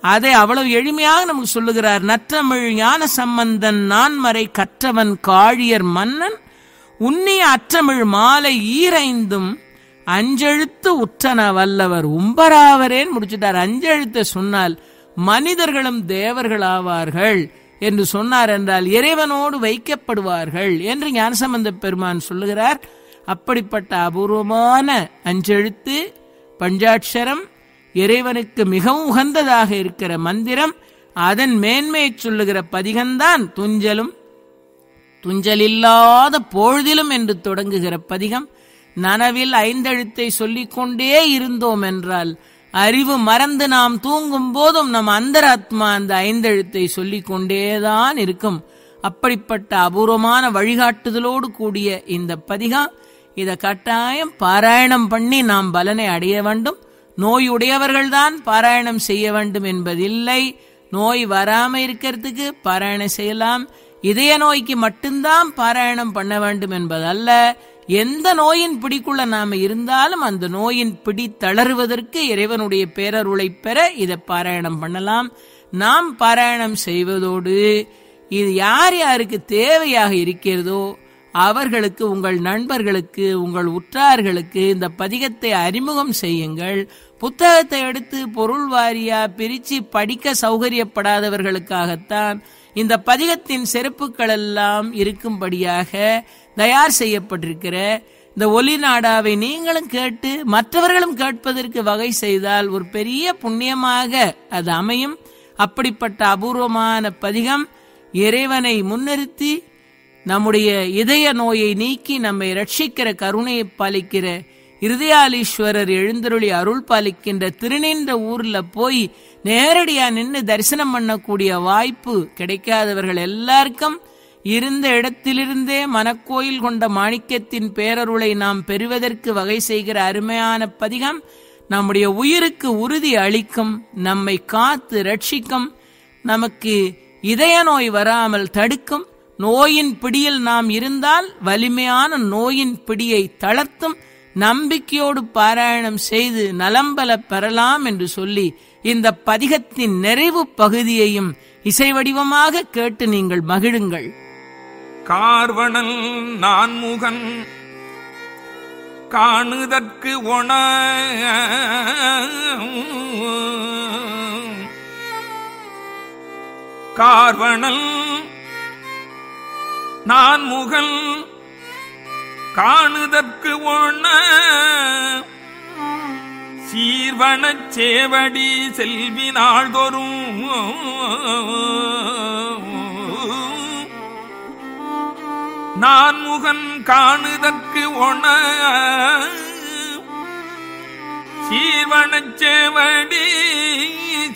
அதை அவ்வளவு எளிமையாக நமக்கு சொல்லுகிறார் நற்றமிழ் ஞான சம்பந்தன் நான்மறை கற்றவன் காழியர் மன்னன் உன்னிய அற்றமிழ் மாலை ஈரைந்தும் அஞ்செழுத்து உற்றன வல்லவர் உம்பராவரேன் முடிச்சுட்டார். அஞ்செழுத்தை சொன்னால் மனிதர்களும் தேவர்களாவார்கள் என்று சொன்னார் என்றால் இறைவனோடு வைக்கப்படுவார்கள் என்று ஞானசம்பந்த பெருமான் சொல்லுகிறார். அப்படிப்பட்ட அபூர்வமான அஞ்செழுத்து பஞ்சாட்சரம் இறைவனுக்கு மிகவும் உகந்ததாக இருக்கிற மந்திரம் அதன் மேன்மையை சொல்லுகிற பதிகம்தான் துஞ்சலும். துஞ்சலில்லாத பொழுதிலும் என்று தொடங்குகிற பதிகம். நனவில் ஐந்தெழுத்தை சொல்லிக்கொண்டே இருந்தோம் என்றால் அறிவு மறந்து நாம் தூங்கும் போதும் நம் அந்தராத்மா அந்த ஐந்தெழுத்தை சொல்லிக் கொண்டேதான் இருக்கும். அப்படிப்பட்ட அபூர்வமான வழிகாட்டுதலோடு கூடிய இந்த பதிகா இதை கட்டாயம் பாராயணம் பண்ணி நாம் பலனை அடைய வேண்டும். நோயுடையவர்கள்தான் பாராயணம் செய்ய வேண்டும் என்பதில்லை. நோய் வராம இருக்கிறதுக்கு பாராயணம் செய்யலாம். இதய நோய்க்கு மட்டும்தான் பாராயணம் பண்ண வேண்டும் என்பதல்ல. எந்த நோயின் பிடிக்குள்ள நாம இருந்தாலும் அந்த நோயின் பிடி தளருவதற்கு இறைவனுடைய பேரருளை பெற இதை பாராயணம் பண்ணலாம். நாம் பாராயணம் செய்வதோடு இது யார் யாருக்கு தேவையாக இருக்கிறதோ அவர்களுக்கு உங்கள் நண்பர்களுக்கு உங்கள் உற்றார்களுக்கு இந்த பதிகத்தை அறிமுகம் செய்யுங்கள். புத்தகத்தை எடுத்து பொருள் வாரியா பிரித்து படிக்க சௌகரியப்படாதவர்களுக்காகத்தான் இந்த பதிகத்தின் செருப்புக்கள் எல்லாம் இருக்கும்படியாக தயார் செய்யப்பட்டிருக்கிற இந்த ஒலி நாடாவை நீங்களும் கேட்டு மற்றவர்களும் கேட்பதற்கு வகை செய்தால் ஒரு பெரிய புண்ணியமாக அது அமையும். அப்படிப்பட்ட அபூர்வமான பதிகம் இறைவனை முன்னிறுத்தி நம்முடைய இதய நோயை நீக்கி நம்மை ரட்சிக்கிற கருணையை பாலிக்கிற இருதயாலீஸ்வரர் எழுந்தருளி அருள் பாலிக்கின்ற திருநின்ற ஊர்ல போய் நேரடியா நின்று தரிசனம் பண்ணக்கூடிய வாய்ப்பு கிடைக்காதவர்கள் எல்லாருக்கும் இருந்த இடத்திலிருந்தே மனக்கோயில் கொண்ட மாணிக்கத்தின் பேரருளை நாம் பெறுவதற்கு வகை செய்கிற அருமையான பதிகம் நம்முடைய உயிருக்கு உறுதி அளிக்கும் நம்மை காத்து ரட்சிக்கும் நமக்கு இதய நோய் வராமல் தடுக்கும் நோயின் பிடியில் நாம் இருந்தால் வலிமையான நோயின் பிடியை தளர்த்தும் நம்பிக்கையோடு பாராயணம் செய்து நலம்பல பெறலாம் என்று சொல்லி இந்த பதிகத்தின் நிறைவு பகுதியையும் இசை வடிவமாக கேட்டு நீங்கள் மகிழுங்கள். கார்வணல் நான்முகன். காணுதற்கு ஒண. கார்வணல் நான்முகன். காணுதற்கு ஒண. சீர்வனச் சேவடி செல்வி நாள்தோறும். நான் முகன் காணுதற்கு ஒண சீவனச்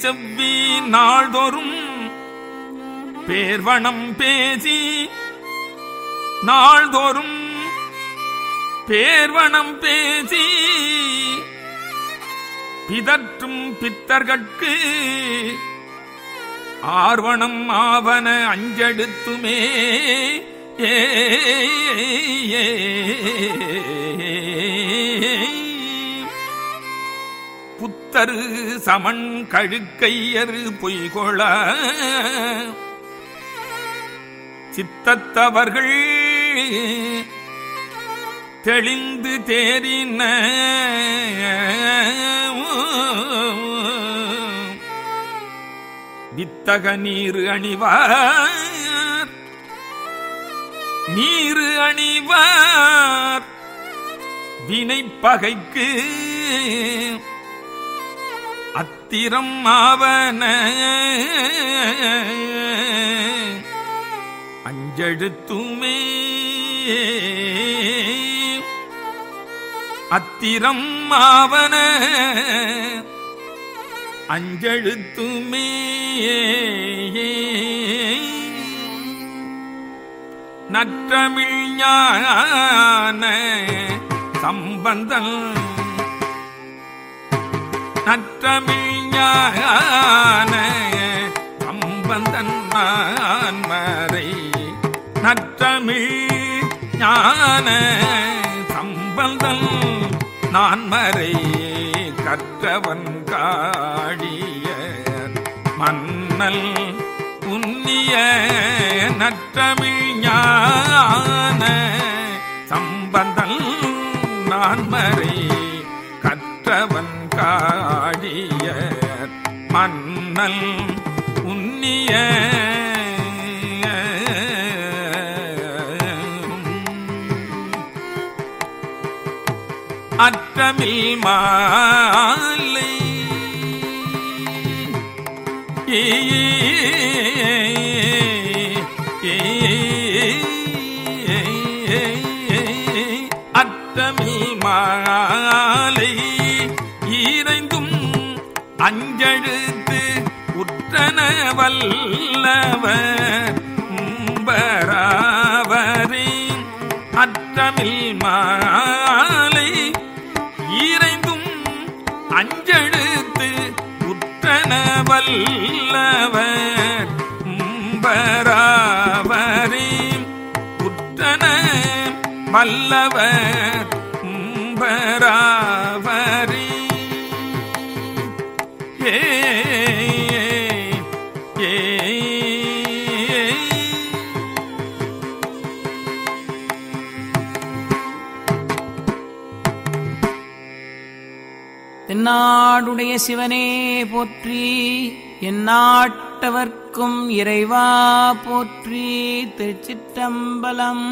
செவ்வி நாள்தோறும் பேர்வனம் பேசி நாள்தோறும் பேர்வனம் பேசி பிதற்றும் பித்தர்கட்கு ஆர்வணம் ஆவன அஞ்செடுத்துமே ஏ புத்தரு சமன் கழுக்கையரு பொய்கொள சித்தத்தவர்கள் தெளிந்து தேறின வித்தக நீர் அணிவார். நீரு அணிவார். வினை பகைக்கு அத்திரம் ஆவன. அஞ்செழுத்துமே அத்திரம் ஆவன. அஞ்செழுத்துமே நற்றமிழ் ஞான சம்பந்தன் நற்றமிழ் ஞான சம்பந்தன் நான் மறை நற்றமிழ் ஞான சம்பந்தன் நான் மறை கற்றவன் காழிய மன்னல் புண்ணிய நற்றமிழ் ஞான சம்பந்தன் நான் மறை கற்றவன் காடிய மன்னல் உன்னிய அற்றமில் மா ஏ மாலை ஈரைந்தும் அஞ்செழுத்து உற்றன வல்லவர் உம்பராவரே அற்றமில் மாலை ஈரைந்தும் அஞ்செழுத்து உற்றன வல்லவர் உம்பராவரே உற்றன வல்லவர் உம்பராவரே ஏ என்னாடுடைய சிவனே போற்றி எந்நாட்டவர்க்கும் இறைவா போற்றி திருச்சிற்றம்பலம்